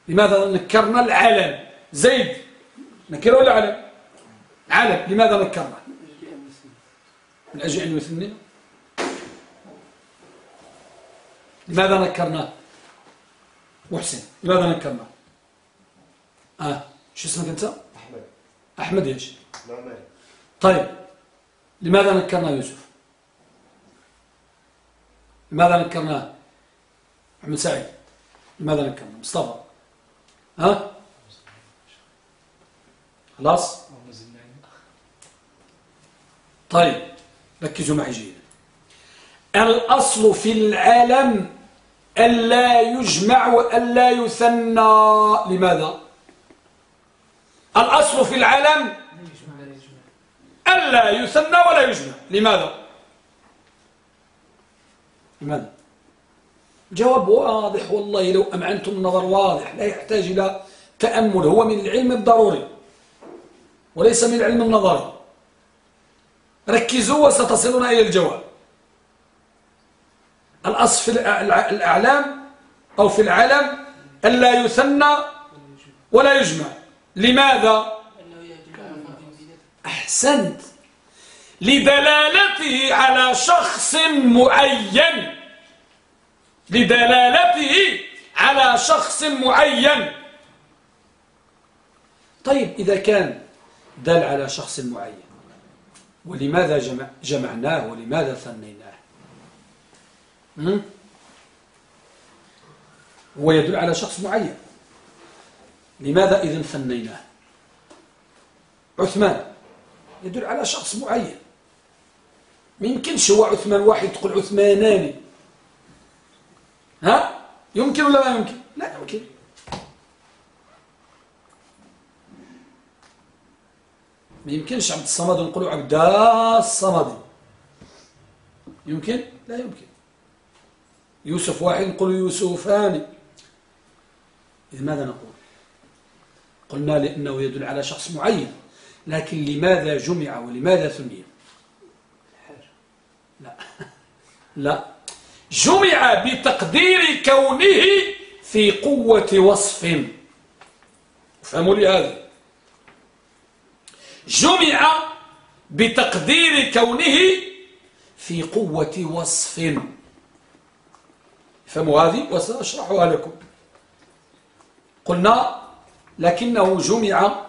لماذا نكرنا العلم؟ زيد نكره ولا علم؟ علم. لماذا نكرنا؟ من أجل أن يثني. لماذا نكرنا؟ محسن لماذا نكرنا؟ آه شو اسمك أنت؟ أحمد. أحمد إيش؟ طيب لماذا نكرنا يوسف؟ لماذا نكرنا محمد سعيد لماذا نكرنا مصطفى. ها؟ خلاص. طيب ركزوا معي جيدا الأصل في العالم ألا يجمع وألا يثنى. لماذا؟ الأصل في العالم ألا يثنى ولا يجمع. لماذا؟ لماذا جواب واضح والله لو أمعنتم النظر واضح لا يحتاج إلى تأمل هو من العلم الضروري وليس من العلم النظري. ركزوا وستصلون إلى الجواب. الأصل في الأع- الأعلام أو في العالم ألا يثنى ولا يجمع. لماذا؟ أحسنت. لدلالته على شخص معين لدلالته على شخص معين طيب إذا كان دل على شخص معين ولماذا جمع جمعناه؟ ولماذا ثنيناه؟ هم؟ هو يدل على شخص معين لماذا إذن ثنيناه؟ عثمان يدل على شخص معين ما يمكنش هو عثمان واحد تقول عثمانان ها؟ يمكن ولا ما يمكن؟ لا يمكن. ما يمكنش عبد الصمد نقولوا عبد الصمد. يمكن؟ لا يمكن. يوسف واحد نقول يوسفان إذا ماذا نقول؟ قلنا لأنه يدل على شخص معين. لكن لماذا جمع ولماذا ثني لا لا. جمع بتقدير كونه في قوة وصف. فهموا لي هذا. جمع بتقدير كونه في قوة وصف. فهموا هذه؟ وسأشرحها لكم. قلنا لكنه جمع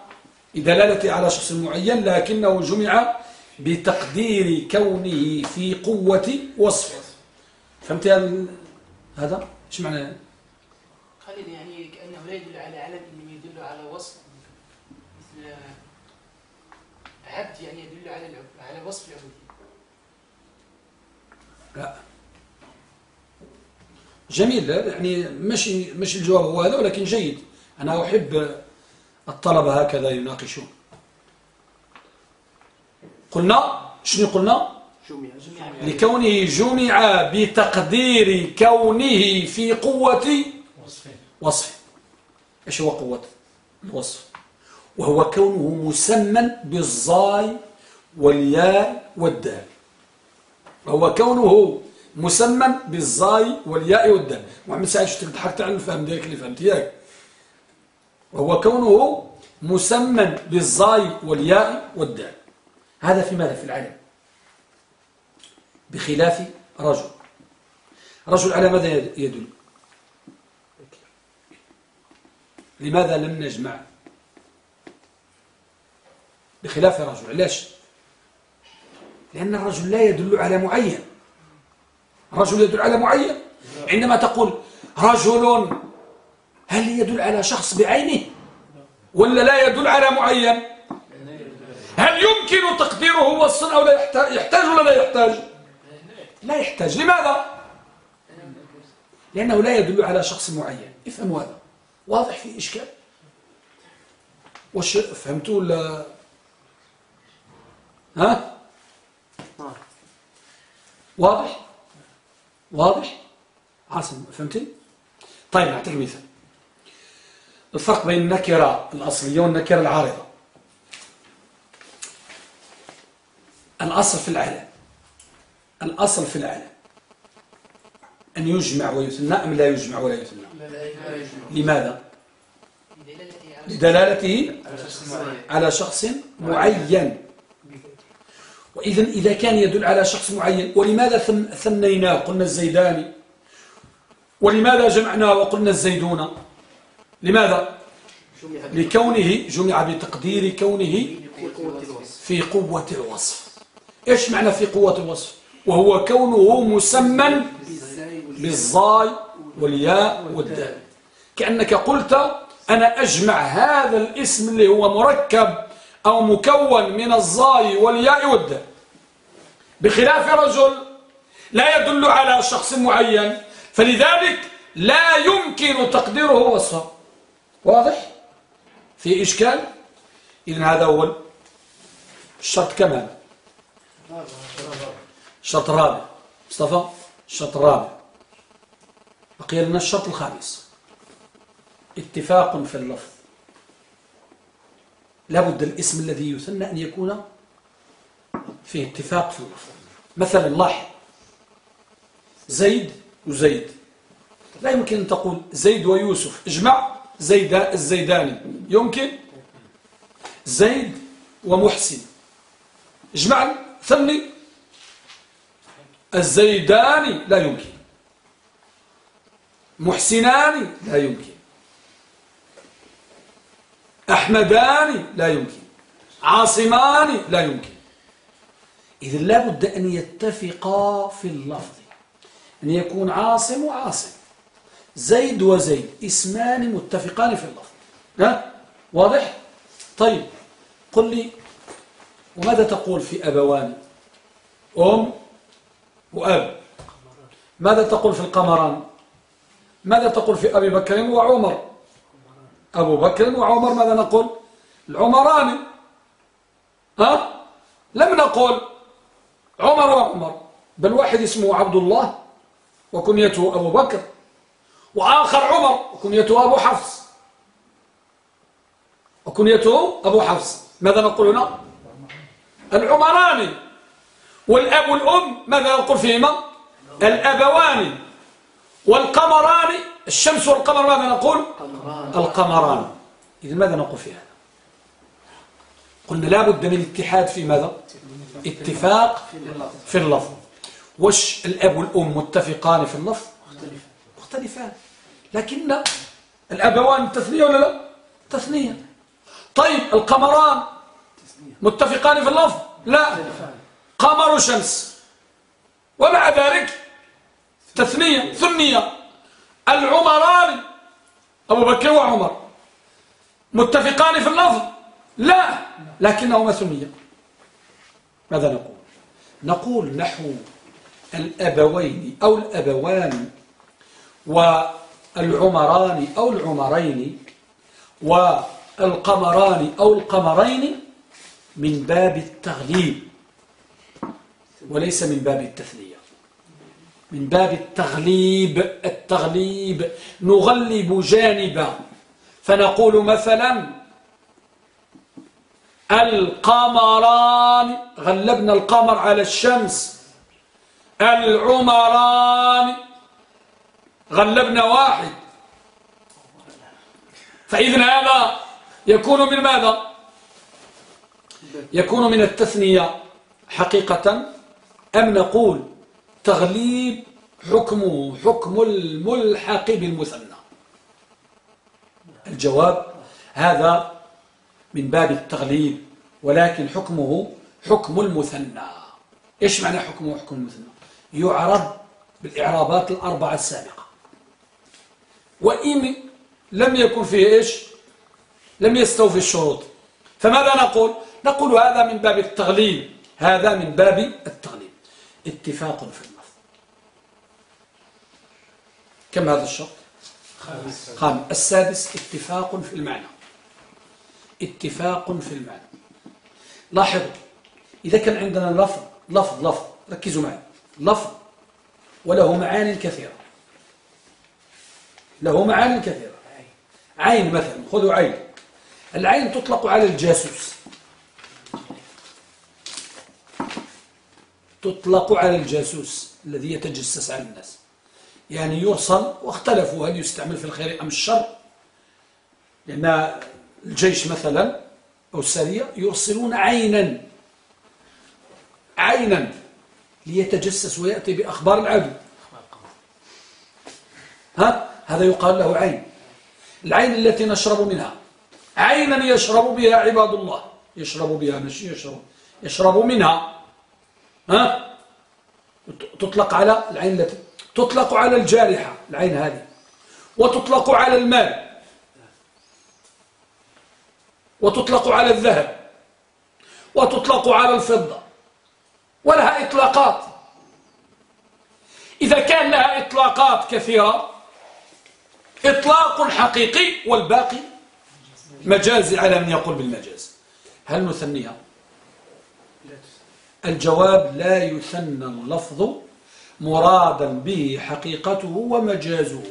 بدلالة على شخص معين لكنه جمع بتقدير كونه في قوة وصف. فهمت هذا- هذا؟ إيش معنى؟ خالد يعني كأنه لا يدل على علم إنما يدل على وصف. مثل عبد يعني يدل على على وصف العبودية. لا. جميل. يعني مش مش الجواب هو هذا ولكن جيد. أنا أحب الطلبة هكذا يناقشون. قلنا شنو قلنا؟ لكونه جمع بتقدير كونه في قوة وصف إيش هو قوة؟ الوصف. وهو كونه مسمى بالظاي والياء والدال. وهو كونه مسمى بالظاي والياء والدال. محمد سعيد شو ضحكت على الفهم ديالك اللي فهمت ياك وهو كونه مسمى بالزاي والياء والدال. هذا في ماذا؟ في العلم. بخلاف رجل. رجل على ماذا يدل؟ لماذا لم نجمع؟ بخلاف رجل. علاش؟ لأن الرجل لا يدل على معين. رجل يدل على معين. عندما تقول رجل هل يدل على شخص بعينه؟ ولا لا يدل على معين؟ هل يمكن تقديره وصلا أو لا يحتاج, يحتاج ولا لا يحتاج؟ لا يحتاج. لماذا؟ لأنه لا يدل على شخص معين. افهموا هذا. واضح في إشكال؟ وش فهمتوا ولا؟ ها؟ واضح؟ واضح؟ عاصم فهمتي طيب نعطيك مثال. الفرق بين النكرة الأصلية والنكرة العارضة. الأصل في العلم. الأصل في العلم. أن يجمع ويثنى أم لا يجمع ولا يثنى؟ لماذا؟ لدلالته على شخص معين. وإذا إذا كان يدل على شخص معين ولماذا ثنيناه قلنا الزيداني. ولماذا جمعناه وقلنا الزيدون لماذا؟ لكونه جمع بتقدير كونه في قوة الوصف. إيش معنى في قوة الوصف؟ وهو كونه مسمى بالظاي والياء والدال. كأنك قلت أنا أجمع هذا الاسم اللي هو مركب أو مكون من الظاي والياء والدال. بخلاف رجل لا يدل على شخص معين فلذلك لا يمكن تقديره وصفه. واضح؟ في إشكال؟ إذن هذا هو الشرط كمان. الشرط الرابع مصطفى الشرط الرابع بقي لنا الشرط الخامس. اتفاق في اللفظ. لابد الاسم الذي يثنى أن يكون فيه اتفاق في اللفظ. مثلا لاحظ زيد وزيد. لا يمكن أن تقول زيد ويوسف. اجمع زيد الزيداني. يمكن؟ زيد ومحسن. اجمع ثني الزيداني لا يمكن. محسنان لا يمكن. أحمدان لا يمكن. عاصمان لا يمكن. إذا لابد أن يتفقا في اللفظ. أن يكون عاصم وعاصم. زيد وزيد. اسمان متفقان في اللفظ. ها؟ واضح؟ طيب. قل لي وماذا تقول في أبوان؟ أم وأب. ماذا تقول في القمران؟ ماذا تقول في أبي بكر وعمر؟ أبو بكر وعمر ماذا نقول؟ العمران. ها؟ لم نقول عمر وعمر بل واحد اسمه عبد الله وكنيته أبو بكر وآخر عمر وكنيته أبو حفص. وكنيته أبو حفص. ماذا نقول هنا؟ العمران والأب والأم ماذا نقول فيهما؟ الأبوان والقمران الشمس والقمر ماذا نقول؟ القمران. إذا ماذا نقول في هذا؟ قلنا لا بد من اتحاد في ماذا؟ اتفاق في اللفظ. وش الأب والأم متفقان في اللفظ؟ مختلفان. لكن الأبوان تثنية ولا لا؟ تثنية. طيب القمران متفقان في اللفظ؟ لا. قمر وشمس ومع ذلك تثنية ثنية. العمران أبو بكر وعمر. متفقان في اللفظ؟ لا. لكنهما ثنية ماذا نقول؟ نقول نحو الأبوين أو الأبوان والعمران أو العمرين والقمران أو القمرين من باب التغليب وليس من باب التثنية. من باب التغليب التغليب نغلب جانبا فنقول مثلا القمران غلبنا القمر على الشمس. العمران غلبنا واحد. فإذن هذا يكون من ماذا؟ يكون من التثنية حقيقة أم نقول تغليب حكمه حكم الملحق بالمثنى الجواب هذا من باب التغليب ولكن حكمه حكم المثنى. إيش معنى حكمه حكم المثنى؟ يعرض بالإعرابات الأربعة السابقة. وإن لم يكن فيه إيش؟ لم يستوفي الشروط. فماذا نقول؟ نقول هذا من باب التغليب هذا من باب التغليب اتفاق في اللفظ كم هذا الشرط؟ خامس. خامس. السادس اتفاق في المعنى. اتفاق في المعنى. لاحظوا إذا كان عندنا لفظ لفظ لفظ ركزوا معي. لفظ وله معان كثيرة. له معان كثيرة. عين مثلا خذوا عين. العين تطلق على الجاسوس. تطلق على الجاسوس الذي يتجسس على الناس. يعني يرسل واختلفوا هل يستعمل في الخير أم الشر. لأن الجيش مثلا أو السرية يرسلون عينا عينا ليتجسس ويأتي بأخبار العدو. ها؟ هذا يقال له عين. العين التي نشرب منها. عينا يشرب بها عباد الله. يشرب بها مش يشرب. يشرب منها ها؟ تطلق على العين التي تطلق على الجارحة العين هذه. وتطلق على المال. وتطلق على الذهب. وتطلق على الفضة. ولها إطلاقات. إذا كان لها إطلاقات كثيرة إطلاق حقيقي والباقي مجازي على من يقول بالمجاز. هل نثنيها؟ الجواب لا يثنى اللفظ مرادا به حقيقته ومجازه.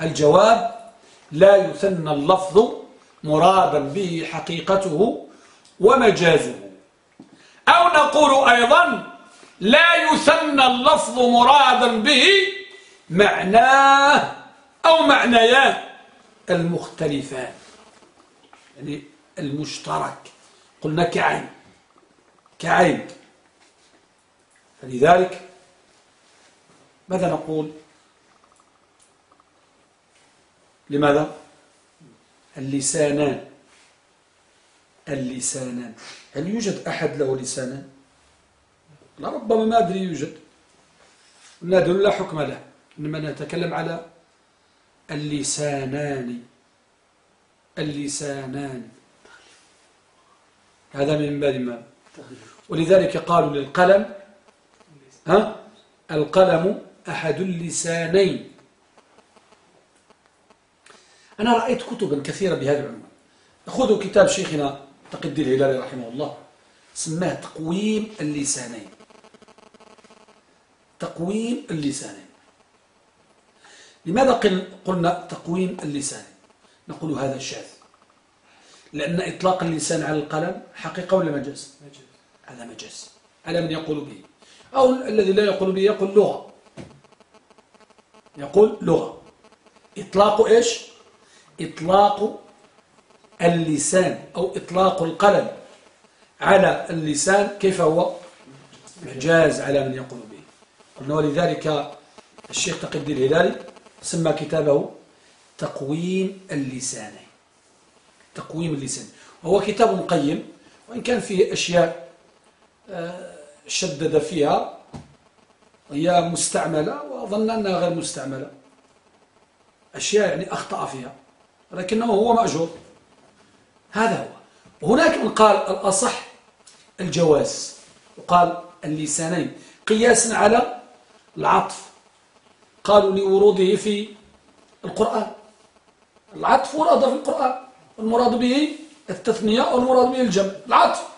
الجواب لا يثنى اللفظ مرادا به حقيقته ومجازه. أو نقول أيضا لا يثنى اللفظ مرادا به معناه أو معنيان المختلفان يعني المشترك. قلنا كعين. كعين فلذلك ماذا نقول؟ لماذا؟ اللسانان. اللسانان. هل يوجد أحد له لسانان؟ لربما ما أدري يوجد. نادل لا حكم له. إنما نتكلم على اللسانان. اللسانان. هذا من باب ما. ولذلك قالوا للقلم ها؟ القلم أحد اللسانين. أنا رأيت كتبا كثيرة بهذا العنوان. خذوا كتاب شيخنا تقي الدين الهلالي رحمه الله سماه تقويم اللسانين. تقويم اللسانين. لماذا قلنا تقويم اللسان نقول هذا شاذ. لأن إطلاق اللسان على القلم حقيقة ولا مجاز هذا مجاز. على من يقول به أو الذي لا يقول به يقول لغة. يقول لغة. إطلاق إيش؟ إطلاق اللسان أو إطلاق القلم. على اللسان كيف هو؟ مجاز. على من يقول به قلنا ولذلك الشيخ تقي الدين الهلالي سمى كتابه تقويم اللسان. تقويم اللسان. وهو كتاب قيم. وإن كان فيه أشياء شدد فيها هي مستعملة وأظن أنها غير مستعملة. أشياء يعني أخطأ فيها لكنه هو مأجور. هذا هو. هناك من قال الأصح الجواز وقال اللسانين. قياسا على العطف. قالوا لوروده في القرآن. العطف ورد في القرآن المراد به التثنية والمراد به الجمع. العطف.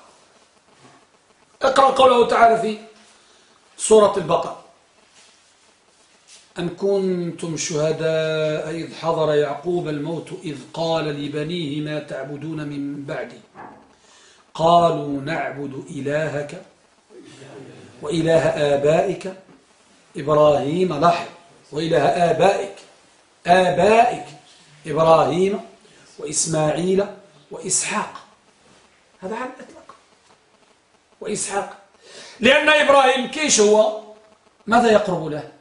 اقرأ قوله تعالى في سورة البقرة. أم كنتم شهداء إذ حضر يعقوب الموت إذ قال لبنيه ما تعبدون من بعدي؟ قالوا نعبد إلهك وإله آبائك. إبراهيم لاحظ وإله آبائك. آبائك إبراهيم وإسماعيل وإسحاق. هذا على وإسحاق. لأن إبراهيم كيش هو؟ ماذا يقرب له؟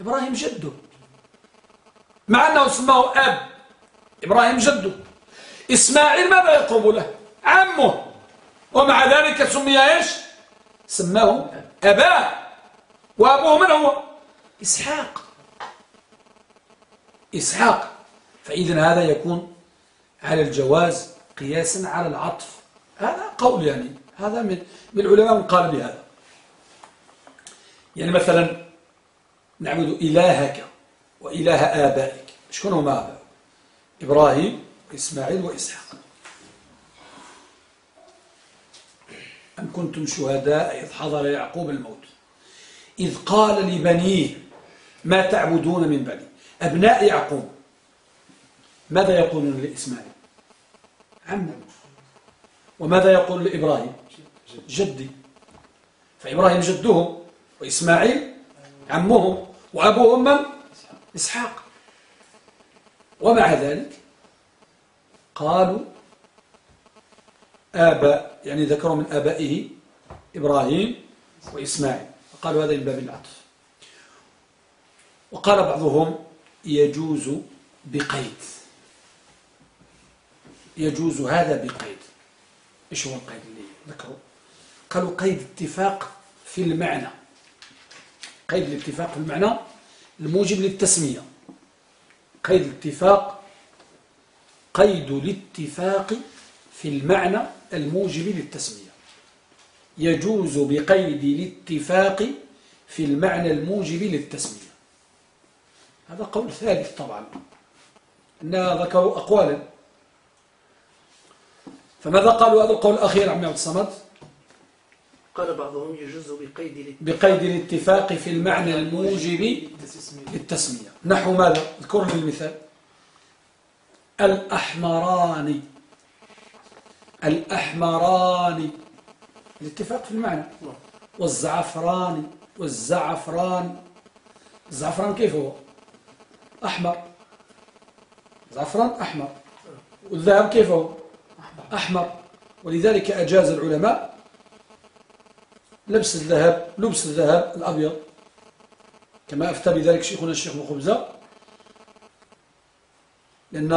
إبراهيم جده. مع أنه اسمه أب إبراهيم جده. إسماعيل ماذا يقرب له؟ عمه. ومع ذلك سمي إيش؟ سماه أباه. وأبوه من هو؟ إسحاق. إسحاق. فإذا هذا يكون على الجواز قياسا على العطف. هذا قول يعني. هذا من من العلماء من قال بهذا يعني مثلا نعبد إلهك وإله آبائك. شكون هما آبائك إبراهيم وإسماعيل وإسحاق. أم كنتم شهداء إذ حضر يعقوب الموت؟ إذ قال لبنيه ما تعبدون من بعدي أبناء يعقوب ماذا يقولون لإسماعيل؟ عمه. وماذا يقول لإبراهيم؟ جدي. فإبراهيم جدهم وإسماعيل عمهم وأبوهم من؟ إسحاق. ومع ذلك قالوا آباء يعني ذكروا من آبائه إبراهيم وإسماعيل. فقالوا هذا من باب العطف. وقال بعضهم يجوز بقيد. يجوز هذا بقيد. إيش هو القيد اللي ذكروا؟ قالوا قيد اتفاق في المعنى. قيد الاتفاق في المعنى الموجب للتسمية. قيد الاتفاق قيد الاتفاق في المعنى الموجب للتسمية. يجوز بقيد الاتفاق في المعنى الموجب للتسمية. هذا قول ثالث طبعا. إنها ذكروا أقوالا. فماذا قالوا؟ هذا القول الأخير عم عبد الصمد. قال بعضهم يجوز بقيد بقيد الاتفاق في المعنى الموجب للتسمية. نحو ماذا؟ اذكر لي المثال. الأحمران. الأحمران. الاتفاق في المعنى. والزعفران. والزعفران. الزعفران كيف هو؟ أحمر. زعفران أحمر. والذهب كيف هو؟ أحمر. ولذلك أجاز العلماء لبس الذهب لبس الذهب الأبيض. كما أفتى بذلك شيخنا الشيخ مخبزة. لأن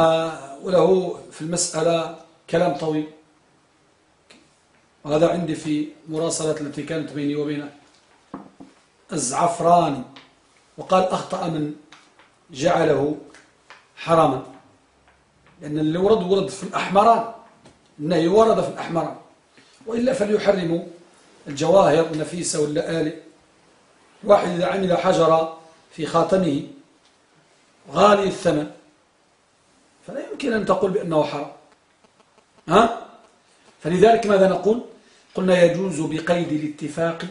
وله في المسألة كلام طويل. وهذا عندي في مراسلة التي كانت بيني وبينه الزعفراني وقال أخطأ من جعله حراما. لأن اللي ورد ورد في الأحمران. النهي ورد في الأحمران. وإلا فليحرموا الجواهر النفيسة واللآلئ واحد إذا عمل حجر في خاتمه غالي الثمن فلا يمكن أن تقول بأنه حرام. ها؟ فلذلك ماذا نقول؟ قلنا يجوز بقيد الاتفاق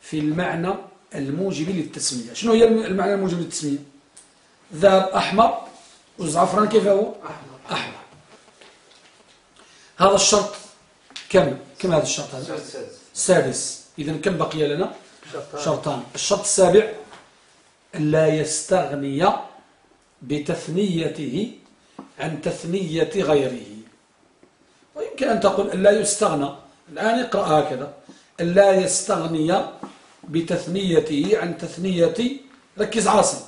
في المعنى الموجب للتسمية. شنو هي المعنى الموجب للتسمية؟ ذهب أحمر والزعفران كيف هو؟ أحمر. هذا الشرط كم؟ كم هذا الشرط هذا؟ السادس إذا كم بقي لنا؟ شرطان. الشرط السابع لا يستغني بتثنيته عن تثنية غيره. ويمكن أن تقول لا يستغنى. الآن اقرأ هكذا. لا يستغني بتثنيته عن تثنية ركز عاصم.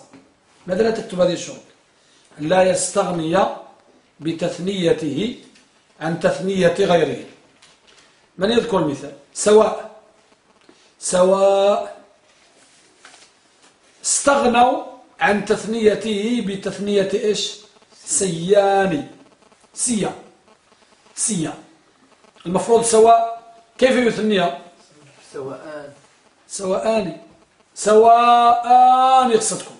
ماذا لا تكتب هذه الشروط؟ لا يستغني بتثنيته عن تثنية غيره. من يذكر المثال سواء سواء استغنوا عن تثنيته بتثنية إيش؟ سياني سيا سيا المفروض سواء كيف يثنيها؟ سواءان. سواءان. سواءان يقصدكم.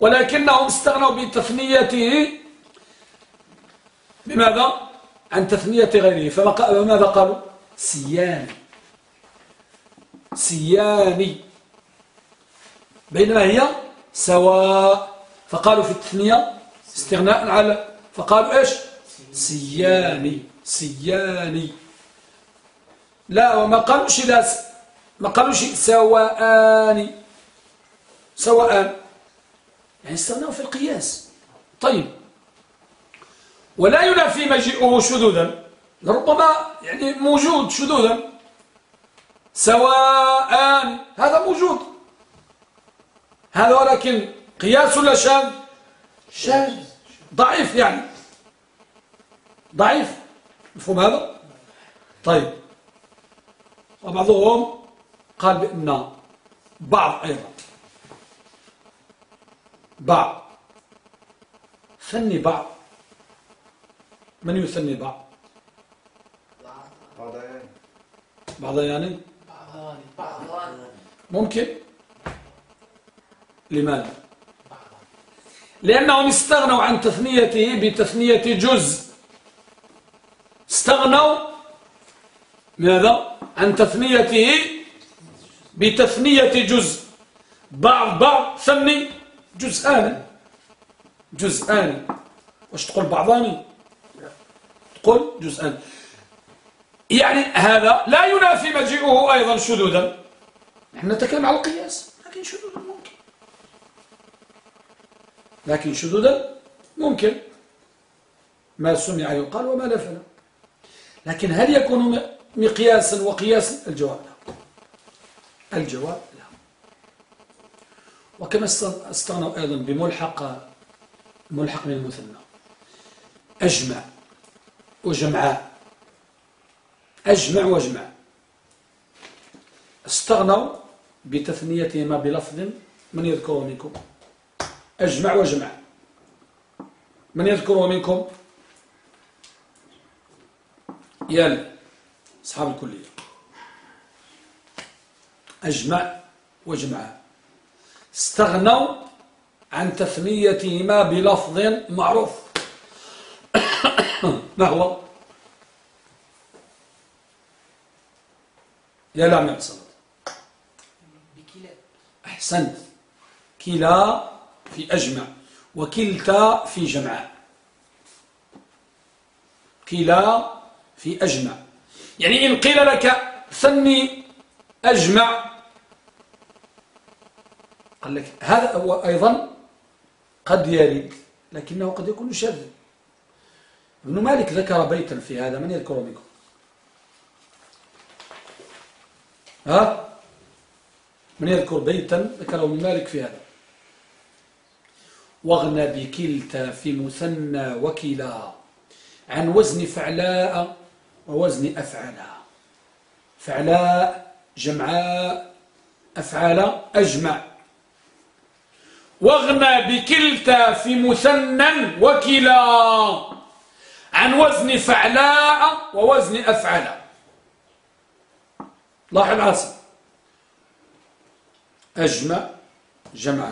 ولكنهم استغنوا بتثنيته بماذا؟ عن تثنية غيره. فماذا قالوا؟ سياني سياني بينما هي سواء. فقالوا في التثنية استغناء على. فقالوا إيش؟ سياني سياني لا وما قالوش لا ما قالوش سواءان. سواء يعني استغنوا في القياس. طيب. ولا ينافي مجيئه شذوذا. ربما يعني موجود شذوذا. سواء هذا موجود. هذا ولكن قياس ولا شاذ؟ شاذ. ضعيف يعني. ضعيف. مفهوم هذا؟ طيب. وبعضهم قال بأن بعض أيضا. بعض. ثني بعض. من يثني بعض؟ بعض يعني ممكن لماذا لأنهم استغنوا عن تثنيته بتثنية جزء استغنوا ماذا عن تثنيته بتثنية جزء بعض بعض ثني جزءان جزءان واش تقول بعضاني تقول جزءان يعني هذا لا ينافي مجيئه أيضا شذوذا. نحن نتكلم على القياس لكن شذوذا ممكن. لكن شذوذا ممكن. ما سمع يقال وما لا لكن هل يكون مقياسا وقياسا؟ الجواب لا. الجواب لا. وكما استغنوا أيضا بملحق ملحق من المثنى. أجمع وجمعاء. أجمع وأجمع. استغنوا بتثنيتهما بلفظ من يذكره منكم. أجمع وأجمع. من يذكره منكم؟ يلا أصحاب الكلية. أجمع وأجمع. استغنوا عن تثنيتهما بلفظ معروف. ما هو يا لا من صلاة. بكلا. أحسنت كلا في أجمع وكلتا في جمع. كلا في أجمع. يعني إن قيل لك ثني أجمع قال لك هذا هو أيضا قد يرد لكنه قد يكون شاذا. ابن مالك ذكر بيتا في هذا من يذكر منكم ها؟ من يذكر بيتا ذكره مالك في هذا. واغنى بكلتا في مثنى وكلا عن وزن فعلاء ووزن أفعلاء فعلاء جمعاء أفعال أجمع. واغنى بكلتا في مثنى وكلا عن وزن فعلاء ووزن أفعل لاحظ عاصم. أجمع جمع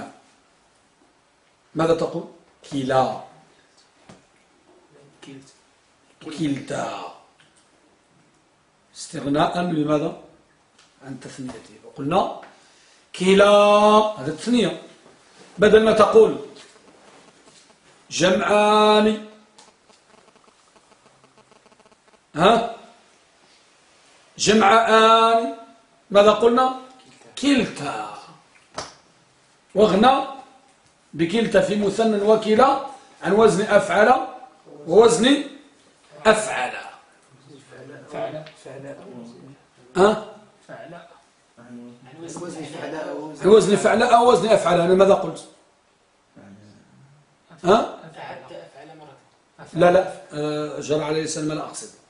ماذا تقول؟ كلا كلتا استغناء لماذا عن تثنيته. وقلنا كلا هذا التثنية. بدل ما تقول جمعان. ها؟ جمعان ماذا قلنا؟ كلتا. وغنى بكلتا في مثنى وكلا عن وزن أفعل ووزن أفعل. فعل. ها؟ وزن فعلاء عن وزن فعل أو وزن أفعل. أنا ماذا قلت؟ ها؟ لا لا. آه، جرى عليه السلام لا أقصد.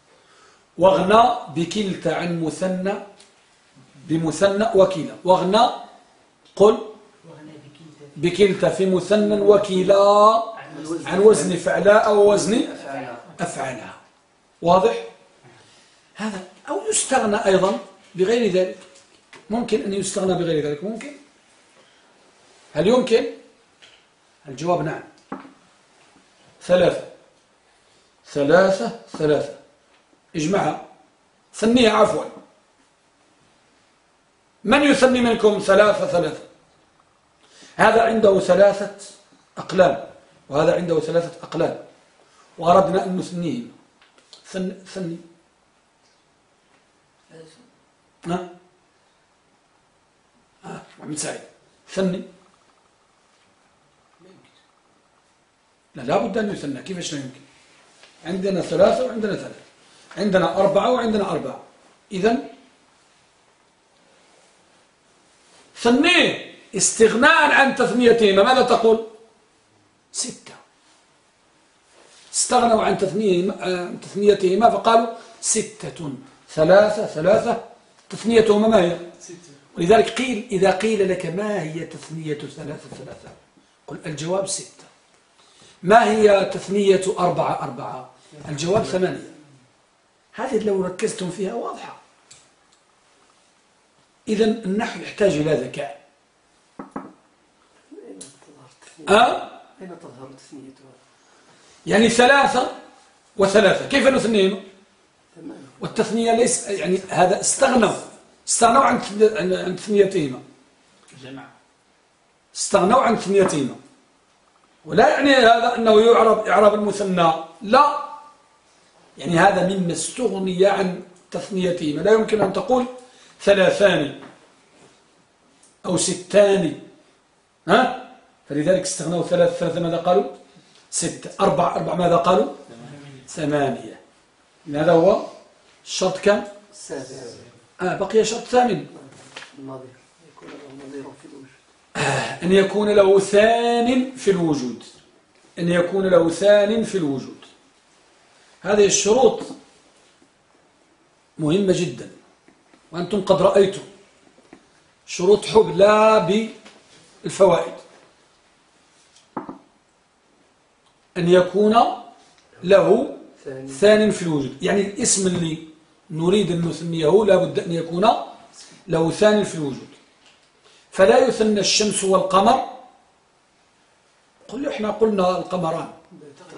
واغنى بكلتا عن مثنى بمثنى وكلا واغنى قل بكلتا في مثنى وكلا عن وزن فعلاء أو وزن أفعلا واضح؟ هذا أو يستغنى أيضا بغير ذلك. ممكن أن يستغنى بغير ذلك ممكن؟ هل يمكن؟ الجواب نعم. ثلاثة. ثلاثة ثلاثة. اجمعها. ثنيها عفوا. من يثني منكم ثلاثة ثلاثة؟ هذا عنده ثلاثة أقلام وهذا عنده ثلاثة أقلام وأردنا أن نثنيهم ثني ثني. نعم آه. محمد سعيد. ثني. لا لابد أن يثنى. كيفاش لا يمكن؟ عندنا ثلاثة وعندنا ثلاثة. عندنا أربعة وعندنا أربعة. إذا ثنيه استغناء عن تثنيتهما. ماذا تقول؟ ستة. استغنوا عن تثنيتهما فقالوا ستة. ثلاثة ثلاثة. تثنيتهما ما هي؟ ولذلك قيل إذا قيل لك ما هي تثنية ثلاثة ثلاثة؟ قل الجواب ستة. ما هي تثنية أربعة أربعة؟ الجواب ثمانية. هذه لو ركزتم فيها واضحة. إذا النحو يحتاج إلى ذكاء. أه؟ أين تظهر تثنيتها يعني ثلاثة وثلاثة. كيف نثنين والتثنية ليس يعني هذا استغنوا. استغنوا عن عن تثنيتهما. جمع استغنوا عن تثنيتهما. ولا يعني هذا أنه يعرب إعراب المثنى. لا. يعني هذا مما استغني عن تثنيتهما لا يمكن أن تقول ثلاثان أو ستان. ها؟ فلذلك استغنوا ثلاث ثلاثة ماذا قالوا؟ ستة أربع أربع ماذا قالوا؟ ثمانية. هذا هو الشرط كم؟ آه بقي شرط ثامن. آه أن يكون له ثان في الوجود. أن يكون له ثان في الوجود. هذه الشروط مهمة جدا وأنتم قد رأيتم شروط حب لا بالفوائد. أن يكون له ثان في الوجود. يعني الاسم اللي نريد أن نثنيه لابد أن يكون له ثان في الوجود. فلا يثنى الشمس والقمر. قل إحنا قلنا القمران.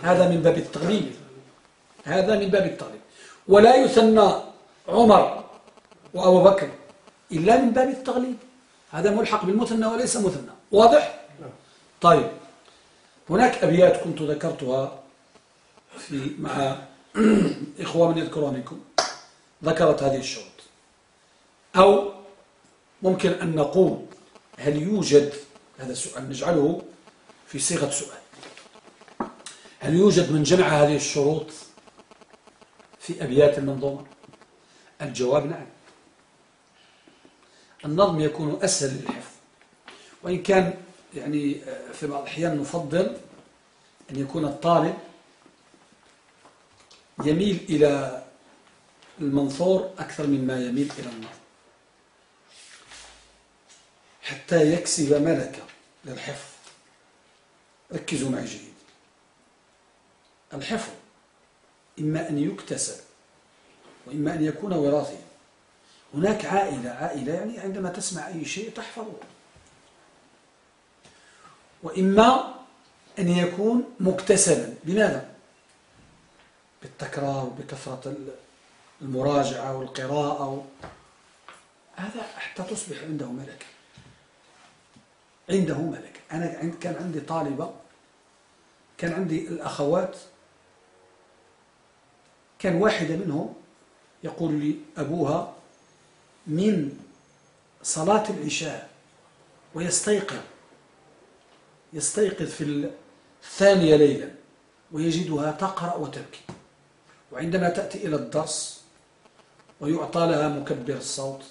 هذا من باب التغليب هذا من باب التغليب. ولا يثنى عمر وأبو بكر إلا من باب التغليب. هذا ملحق بالمثنى وليس مثنى. واضح؟ طيب. هناك أبيات كنت ذكرتها في مع إخوة من يذكرونكم ذكرت هذه الشروط. أو ممكن أن نقول هل يوجد هذا السؤال نجعله في صيغة سؤال. هل يوجد من جمع هذه الشروط؟ في أبيات المنظومة؟ الجواب نعم. النظم يكون أسهل للحفظ. وإن كان يعني في بعض الأحيان نفضل أن يكون الطالب يميل إلى المنثور أكثر مما يميل إلى النظم. حتى يكسب ملكة للحفظ. ركزوا معي جيد. الحفظ. إما أن يكتسب وإما أن يكون وراثيا. هناك عائلة عائلة يعني عندما تسمع أي شيء تحفظه. وإما أن يكون مكتسبا. بماذا؟ بالتكرار وبكثرة المراجعة والقراءة. هذا حتى تصبح عنده ملكة عنده ملكة أنا كان عندي طالبة كان عندي الأخوات كان واحدة منهم يقول لي أبوها من صلاة العشاء ويستيقظ يستيقظ في الثانية ليلا ويجدها تقرأ وتبكي. وعندما تأتي إلى الدرس ويعطى لها مكبر الصوت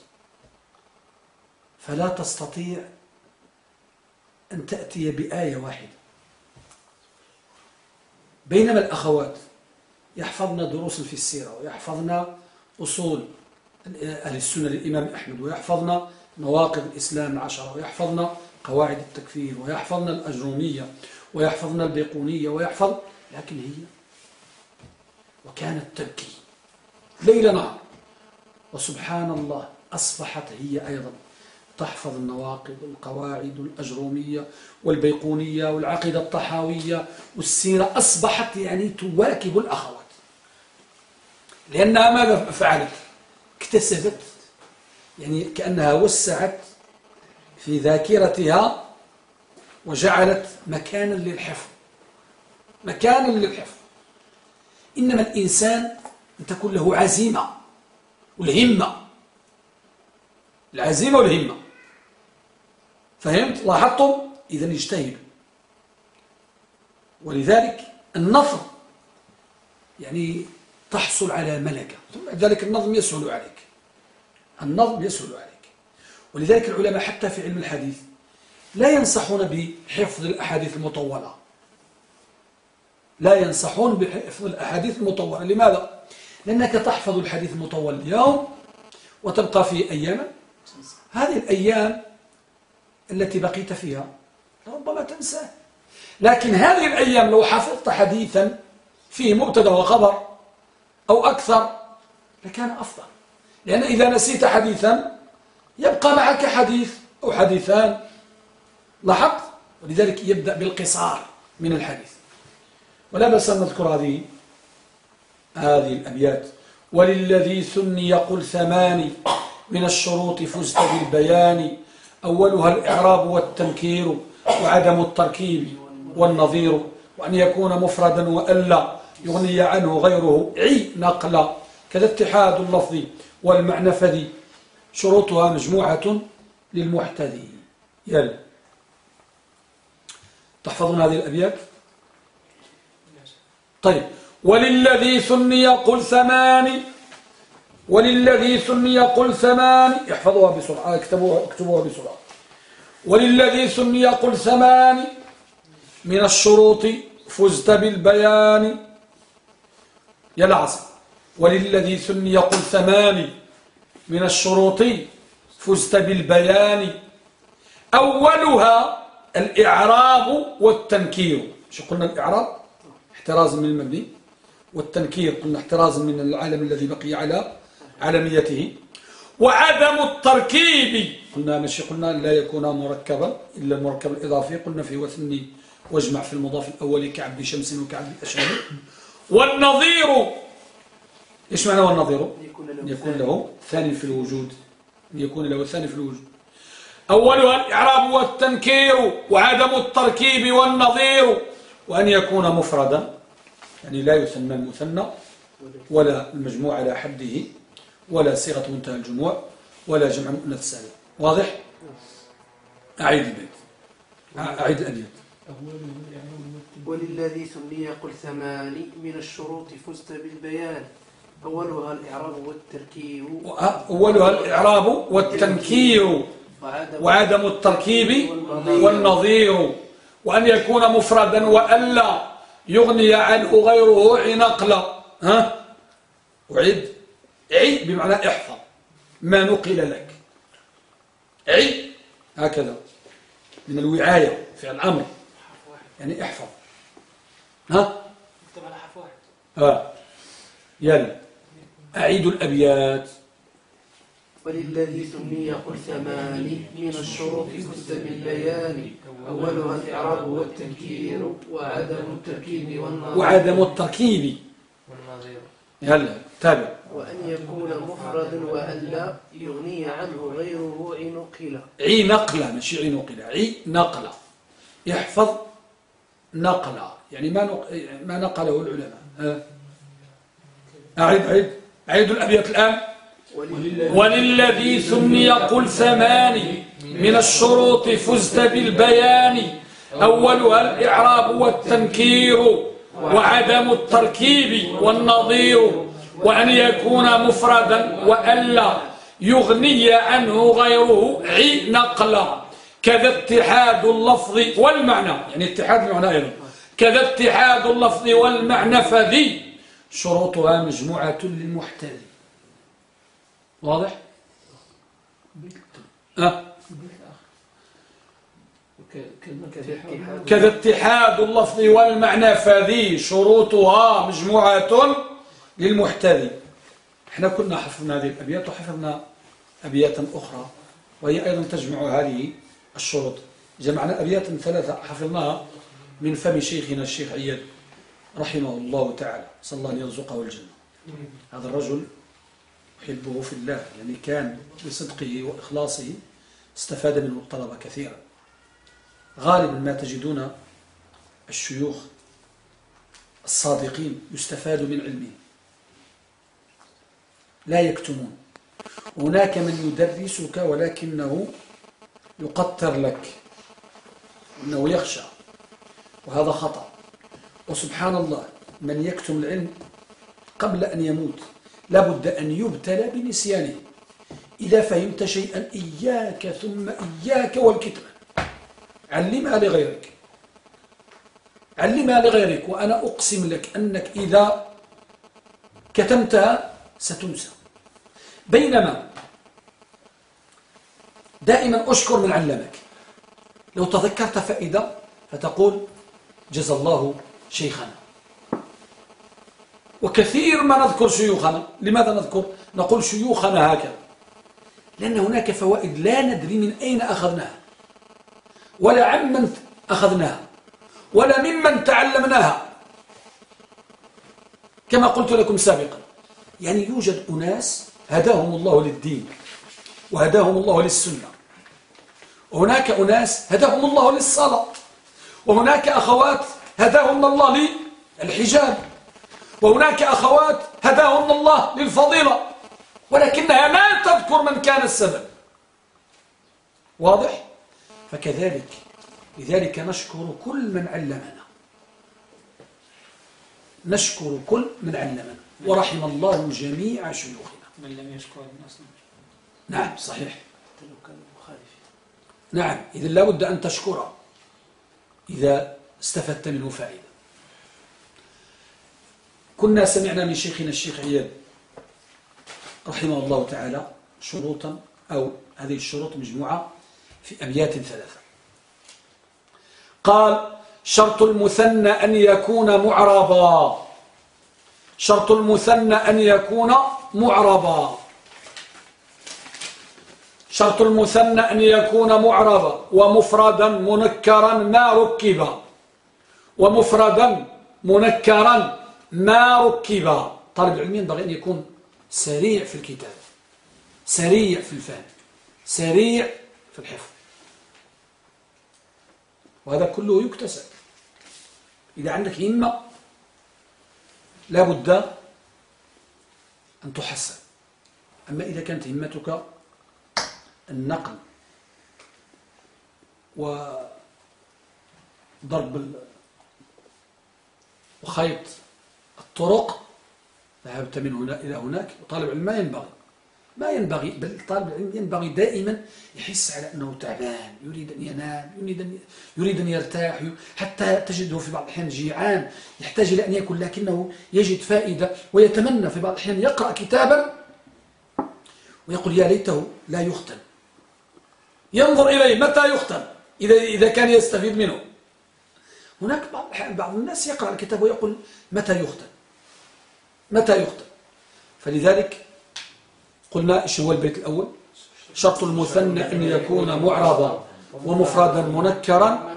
فلا تستطيع أن تأتي بآية واحدة. بينما الأخوات يحفظن دروس في السيرة ويحفظن أصول أهل السنة للإمام أحمد ويحفظن نواقض الإسلام العشرة ويحفظن قواعد التكفير ويحفظن الأجرومية ويحفظن البيقونية ويحفظ لكن هي وكانت تبكي ليل نهار. وسبحان الله أصبحت هي أيضا تحفظ النواقض والقواعد الأجرومية والبيقونية والعقيدة الطحاوية والسيرة أصبحت يعني تواكب الأخوات. لأنها ماذا فعلت؟ اكتسبت يعني كأنها وسعت في ذاكرتها وجعلت مكانا للحفظ. مكانا للحفظ. إنما الإنسان أن تكون له عزيمة والهمة. العزيمة والهمة. فهمت؟ لاحظتم؟ إذا اجتهدوا. ولذلك النصر يعني تحصل على ملكة. ذلك النظم يسهل عليك. النظم يسهل عليك. ولذلك العلماء حتى في علم الحديث لا ينصحون بحفظ الأحاديث المطولة. لا ينصحون بحفظ الأحاديث المطولة. لماذا؟ لأنك تحفظ الحديث المطول اليوم وتبقى في أيام هذه الأيام التي بقيت فيها ربما تنساه. لكن هذه الأيام لو حفظت حديثا فيه مبتدأ وخبر أو أكثر لكان أفضل. لأن إذا نسيت حديثا يبقى معك حديث أو حديثان. لاحظت؟ ولذلك يبدأ بالقصار من الحديث. ولا بس أن نذكر هذه هذه الأبيات. وللذي ثني يقول ثماني من الشروط فزت بالبيان. أولها الإعراب والتنكير وعدم التركيب والنظير وأن يكون مفردا وألا. يغني عنه غيره. عي نقلا كذا اتحاد اللفظ والمعنى فذي شروطها مجموعة للمحتذي. يلا. تحفظون هذه الأبيات؟ طيب. وللذي ثني قل ثماني. وللذي ثني قل ثماني. احفظوها بسرعة. اكتبوها, اكتبوها بسرعة. وللذي ثني قل ثماني. من الشروط فزت بالبيان. يا العصر. وللذي ثني قل ثماني من الشروط فزت بالبيان. أولها الإعراب والتنكير. شو قلنا الإعراب؟ احتراز من المبني. والتنكير قلنا احتراز من العالم الذي بقي على عالميته. وعدم التركيب. قلنا ماشي قلنا لا يكون مركبا إلا المركب الإضافي. قلنا في وثني واجمع في المضاف الأول كعبد شمس وكعبد أشهر والنظير. إيش معنى والنظير؟ يكون له ثاني. في الوجود. يكون له ثاني في الوجود. أولها الإعراب والتنكير وعدم التركيب والنظير. وأن يكون مفردا يعني لا يثنى المثنى ولا المجموع على حده ولا صيغة منتهى الجموع ولا جمع مؤنث سالم واضح؟ أعيد البيت. أعيد الأبيات وللذي سمي قل ثماني من الشروط فزت بالبيان. أولها الإعراب والتركيب. أولها الإعراب والتنكير. وعدم التركيب والنظير. وأن يكون مفردا وألا يغني عنه غيره عنقلا. ها؟ أعيد عي بمعنى احفظ. ما نقل لك. عي هكذا. من الوعاية في الأمر. يعني احفظ. ها؟ ها. يلا. أعيد الأبيات. وللذي سمي قل ثماني من الشروط فزت بالبيان أولها الإعراب والتنكير وعدم التركيب والنظير. وعدم التركيب. والنظير. يلا تابع. وأن يكون مفردا وألا يغني عنه غيره عنقلا عي نقلة ماشي عي نقلة. عي نقلة. يحفظ نقلة. يعني ما. ما نقله العلماء. ها؟ أعيد أعيد أعيد الأبيات الآن. وللذي سمي قل ثماني من الشروط فزت بالبيان. أولها الإعراب والتنكير وعدم التركيب والنظير وأن يكون مفردا وألا يغني عنه غيره عي نقلا. كذا اتحاد اللفظ والمعنى. يعني اتحاد المعنى أيضا. كذا اتحاد اللفظ والمعنى فذي شروطها مجموعة للمحتذي. واضح؟ أه؟ كذا اتحاد اللفظ والمعنى فذي شروطها مجموعة للمحتذي. إحنا كنا حفظنا هذه الأبيات وحفظنا أبياتا أخرى وهي أيضا تجمع هذه الشروط. جمعنا أبياتا ثلاثة حفظناها. من فم شيخنا الشيخ عياد رحمه الله تعالى. صلى الله أن يرزقه الجنة. هذا الرجل أحبه في الله يعني كان بصدقه وإخلاصه استفاد منه الطلبة كثيرا. غالبا ما تجدون الشيوخ الصادقين يستفاد من علمهم لا يكتمون. هناك من يدرسك ولكنه يقطر لك إنه يخشى. وهذا خطأ. وسبحان الله من يكتم العلم قبل أن يموت لابد أن يبتلى بنسيانه. إذا فهمت شيئا إياك ثم إياك والكتمان علمها لغيرك. علمها لغيرك وأنا أقسم لك أنك إذا كتمتها ستنسى. بينما دائما أشكر من علمك. لو تذكرت فائدة فتقول جزى الله شيخنا. وكثير ما نذكر شيوخنا. لماذا نذكر؟ نقول شيوخنا هكذا. لأن هناك فوائد لا ندري من أين أخذناها. ولا عمن أخذناها. ولا ممن تعلمناها. كما قلت لكم سابقا. يعني يوجد أناس هداهم الله للدين وهداهم الله للسنة. وهناك أناس هداهم الله للصلاة. وهناك أخوات هداهم الله للحجاب وهناك أخوات هداهم الله للفضيلة. ولكنها لا تذكر من كان السبب. واضح؟ فكذلك لذلك نشكر كل من علمنا. نشكر كل من علمنا. ورحم الله جميع شيوخنا. من لم يشكر الناس نعم صحيح. نعم إذا لابد أن تشكره. إذا استفدت منه فائدة. كنا سمعنا من شيخنا الشيخ عياد رحمه الله تعالى شروطا أو هذه الشروط مجموعة في أبيات ثلاثة. قال شرط المثنى أن يكون معربا شرط المثنى أن يكون معربا شرط المثنى أن يكون معربا ومفردا منكرا ما ركب. ومفردا منكرا ما ركب. طالب العلم ينبغي أن يكون سريع في الكتاب سريع في الفهم سريع في الحفظ. وهذا كله يكتسب. إذا عندك همة لابد أن تحسن. أما إذا كانت همتك النقل وضرب وخيط الطرق ذهبت من هنا إلى هناك وطالب العلم ما ينبغي ما ينبغي بل طالب العلم ينبغي دائما يحس على أنه تعبان يريد أن ينام يريد أن, يريد أن يرتاح حتى تجده في بعض الأحيان جيعان يحتاج إلى أن يأكل لكنه يجد فائدة ويتمنى في بعض الأحيان يقرأ كتابا ويقول يا ليته لا يختم ينظر إليه متى يختم؟ إذا, إذا كان يستفيد منه. هناك بعض الناس يقرأ الكتاب ويقول متى يختم؟ متى يختم؟ فلذلك قلنا إيش هو البيت الأول؟ شرط المثنى أن يكون معربا ومفردا منكرا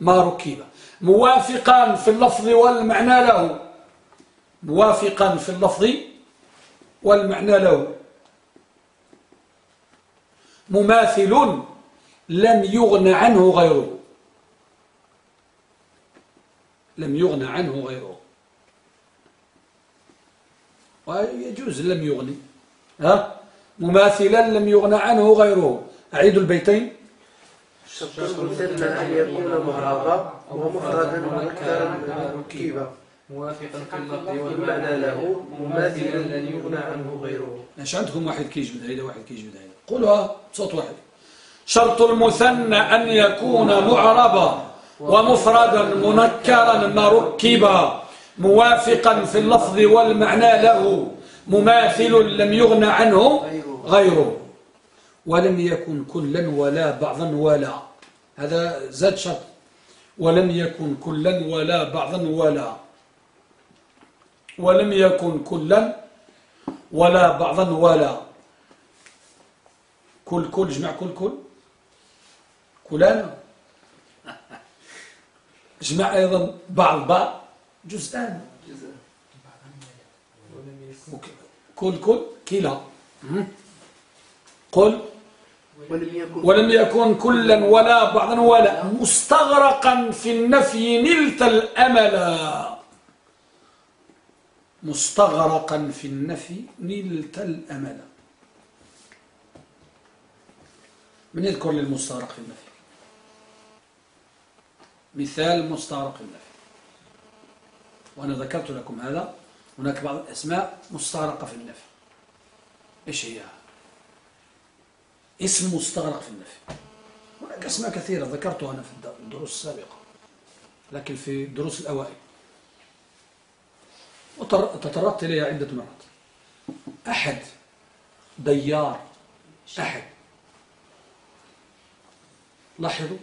ما ركب. موافقا في اللفظ والمعنى له. موافقا في اللفظ والمعنى له. مماثل لم يغن عنه غيره. لم يغن عنه غيره. ويجوز لم يغني ها؟ مماثلا لم يغن عنه غيره. أعيد البيتين. شرط المثنى أن يكون مهربا ومفردا مذكرا ركيبا موافقا في اللفظ والمعنى له مماثلا لن يغنى عنه غيره. إيش عندكم واحد كيجبد هيدا واحد كيجبد هيدا قولها بصوت واحد. شرط المثنى أن يكون معربا ومفردا منكرا مركبا موافقا في اللفظ والمعنى له مماثل لم يغن عنه غيره. ولم يكن كلا ولا بعضا ولا. هذا زاد شرط. ولم يكن كلا ولا بعضا ولا. ولم يكن كلا ولا بعضا ولا. كل كل جمع كل كل. كلان. جمع أيضا بعض بعض. جزءان. كل كل كلا. قل. ولم يكن ولم يكن كلا ولا بعضا ولا. مستغرقا في النفي نلت الأمل. مستغرقا في النفي نلت الأمل. من يذكر للمستغرق في النفي. مثال مستغرق في النفي. وأنا ذكرت لكم هذا. هناك بعض الأسماء مستغرقة في النفي. إيش هي؟ اسم مستغرق في النفي. هناك أسماء كثيرة ذكرتها أنا في الدروس السابقة لكن في الدروس الأوائل. وتطرقت إليها عدة مرات. أحد ديار. أحد. لاحظوا؟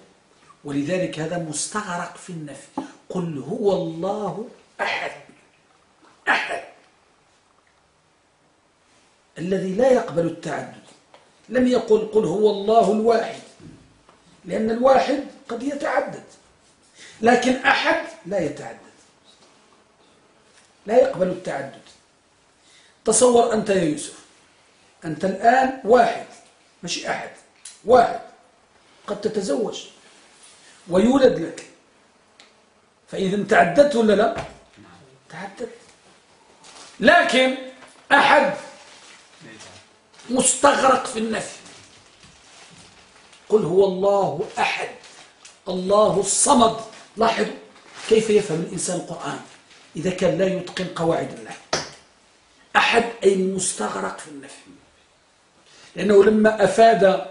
ولذلك هذا مستغرق في النفي. قل هو الله أحد. أحد. الذي لا يقبل التعدد. لم يقل قل هو الله الواحد. لأن الواحد قد يتعدد. لكن أحد لا يتعدد. لا يقبل التعدد. تصور أنت يا يوسف. أنت الآن واحد. مش أحد. واحد. قد تتزوج ويولد لك. فإذا تعددت ولا لا؟ تعددت لكن أحد مستغرق في النفي. قل هو الله أحد. الله الصمد. لاحظوا كيف يفهم الإنسان القرآن. إذا كان لا يتقن قواعد الله. أحد أي مستغرق في النفي. لأنه لما أفاد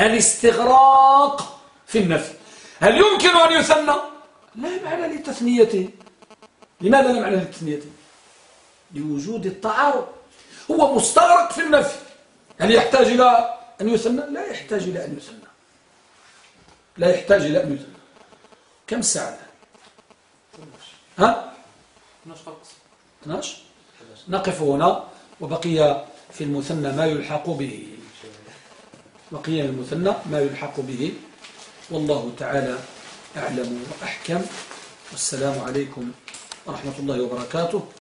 الاستغراق في النفي هل يمكن أن يثنى؟ لا معنى لتثنيته لماذا لا معنى لتثنيته؟ لوجود التعارض. هو مستغرق في النفي هل يحتاج إلى أن يثنى؟ لا يحتاج إلى أن يثنى لا يحتاج إلى أن يثنى كم ساعة؟ ها؟ 12 نقف هنا وبقي في المثنى ما يلحق به. بقي المثنى ما يلحق به. والله تعالى أعلم وأحكم. والسلام عليكم ورحمة الله وبركاته.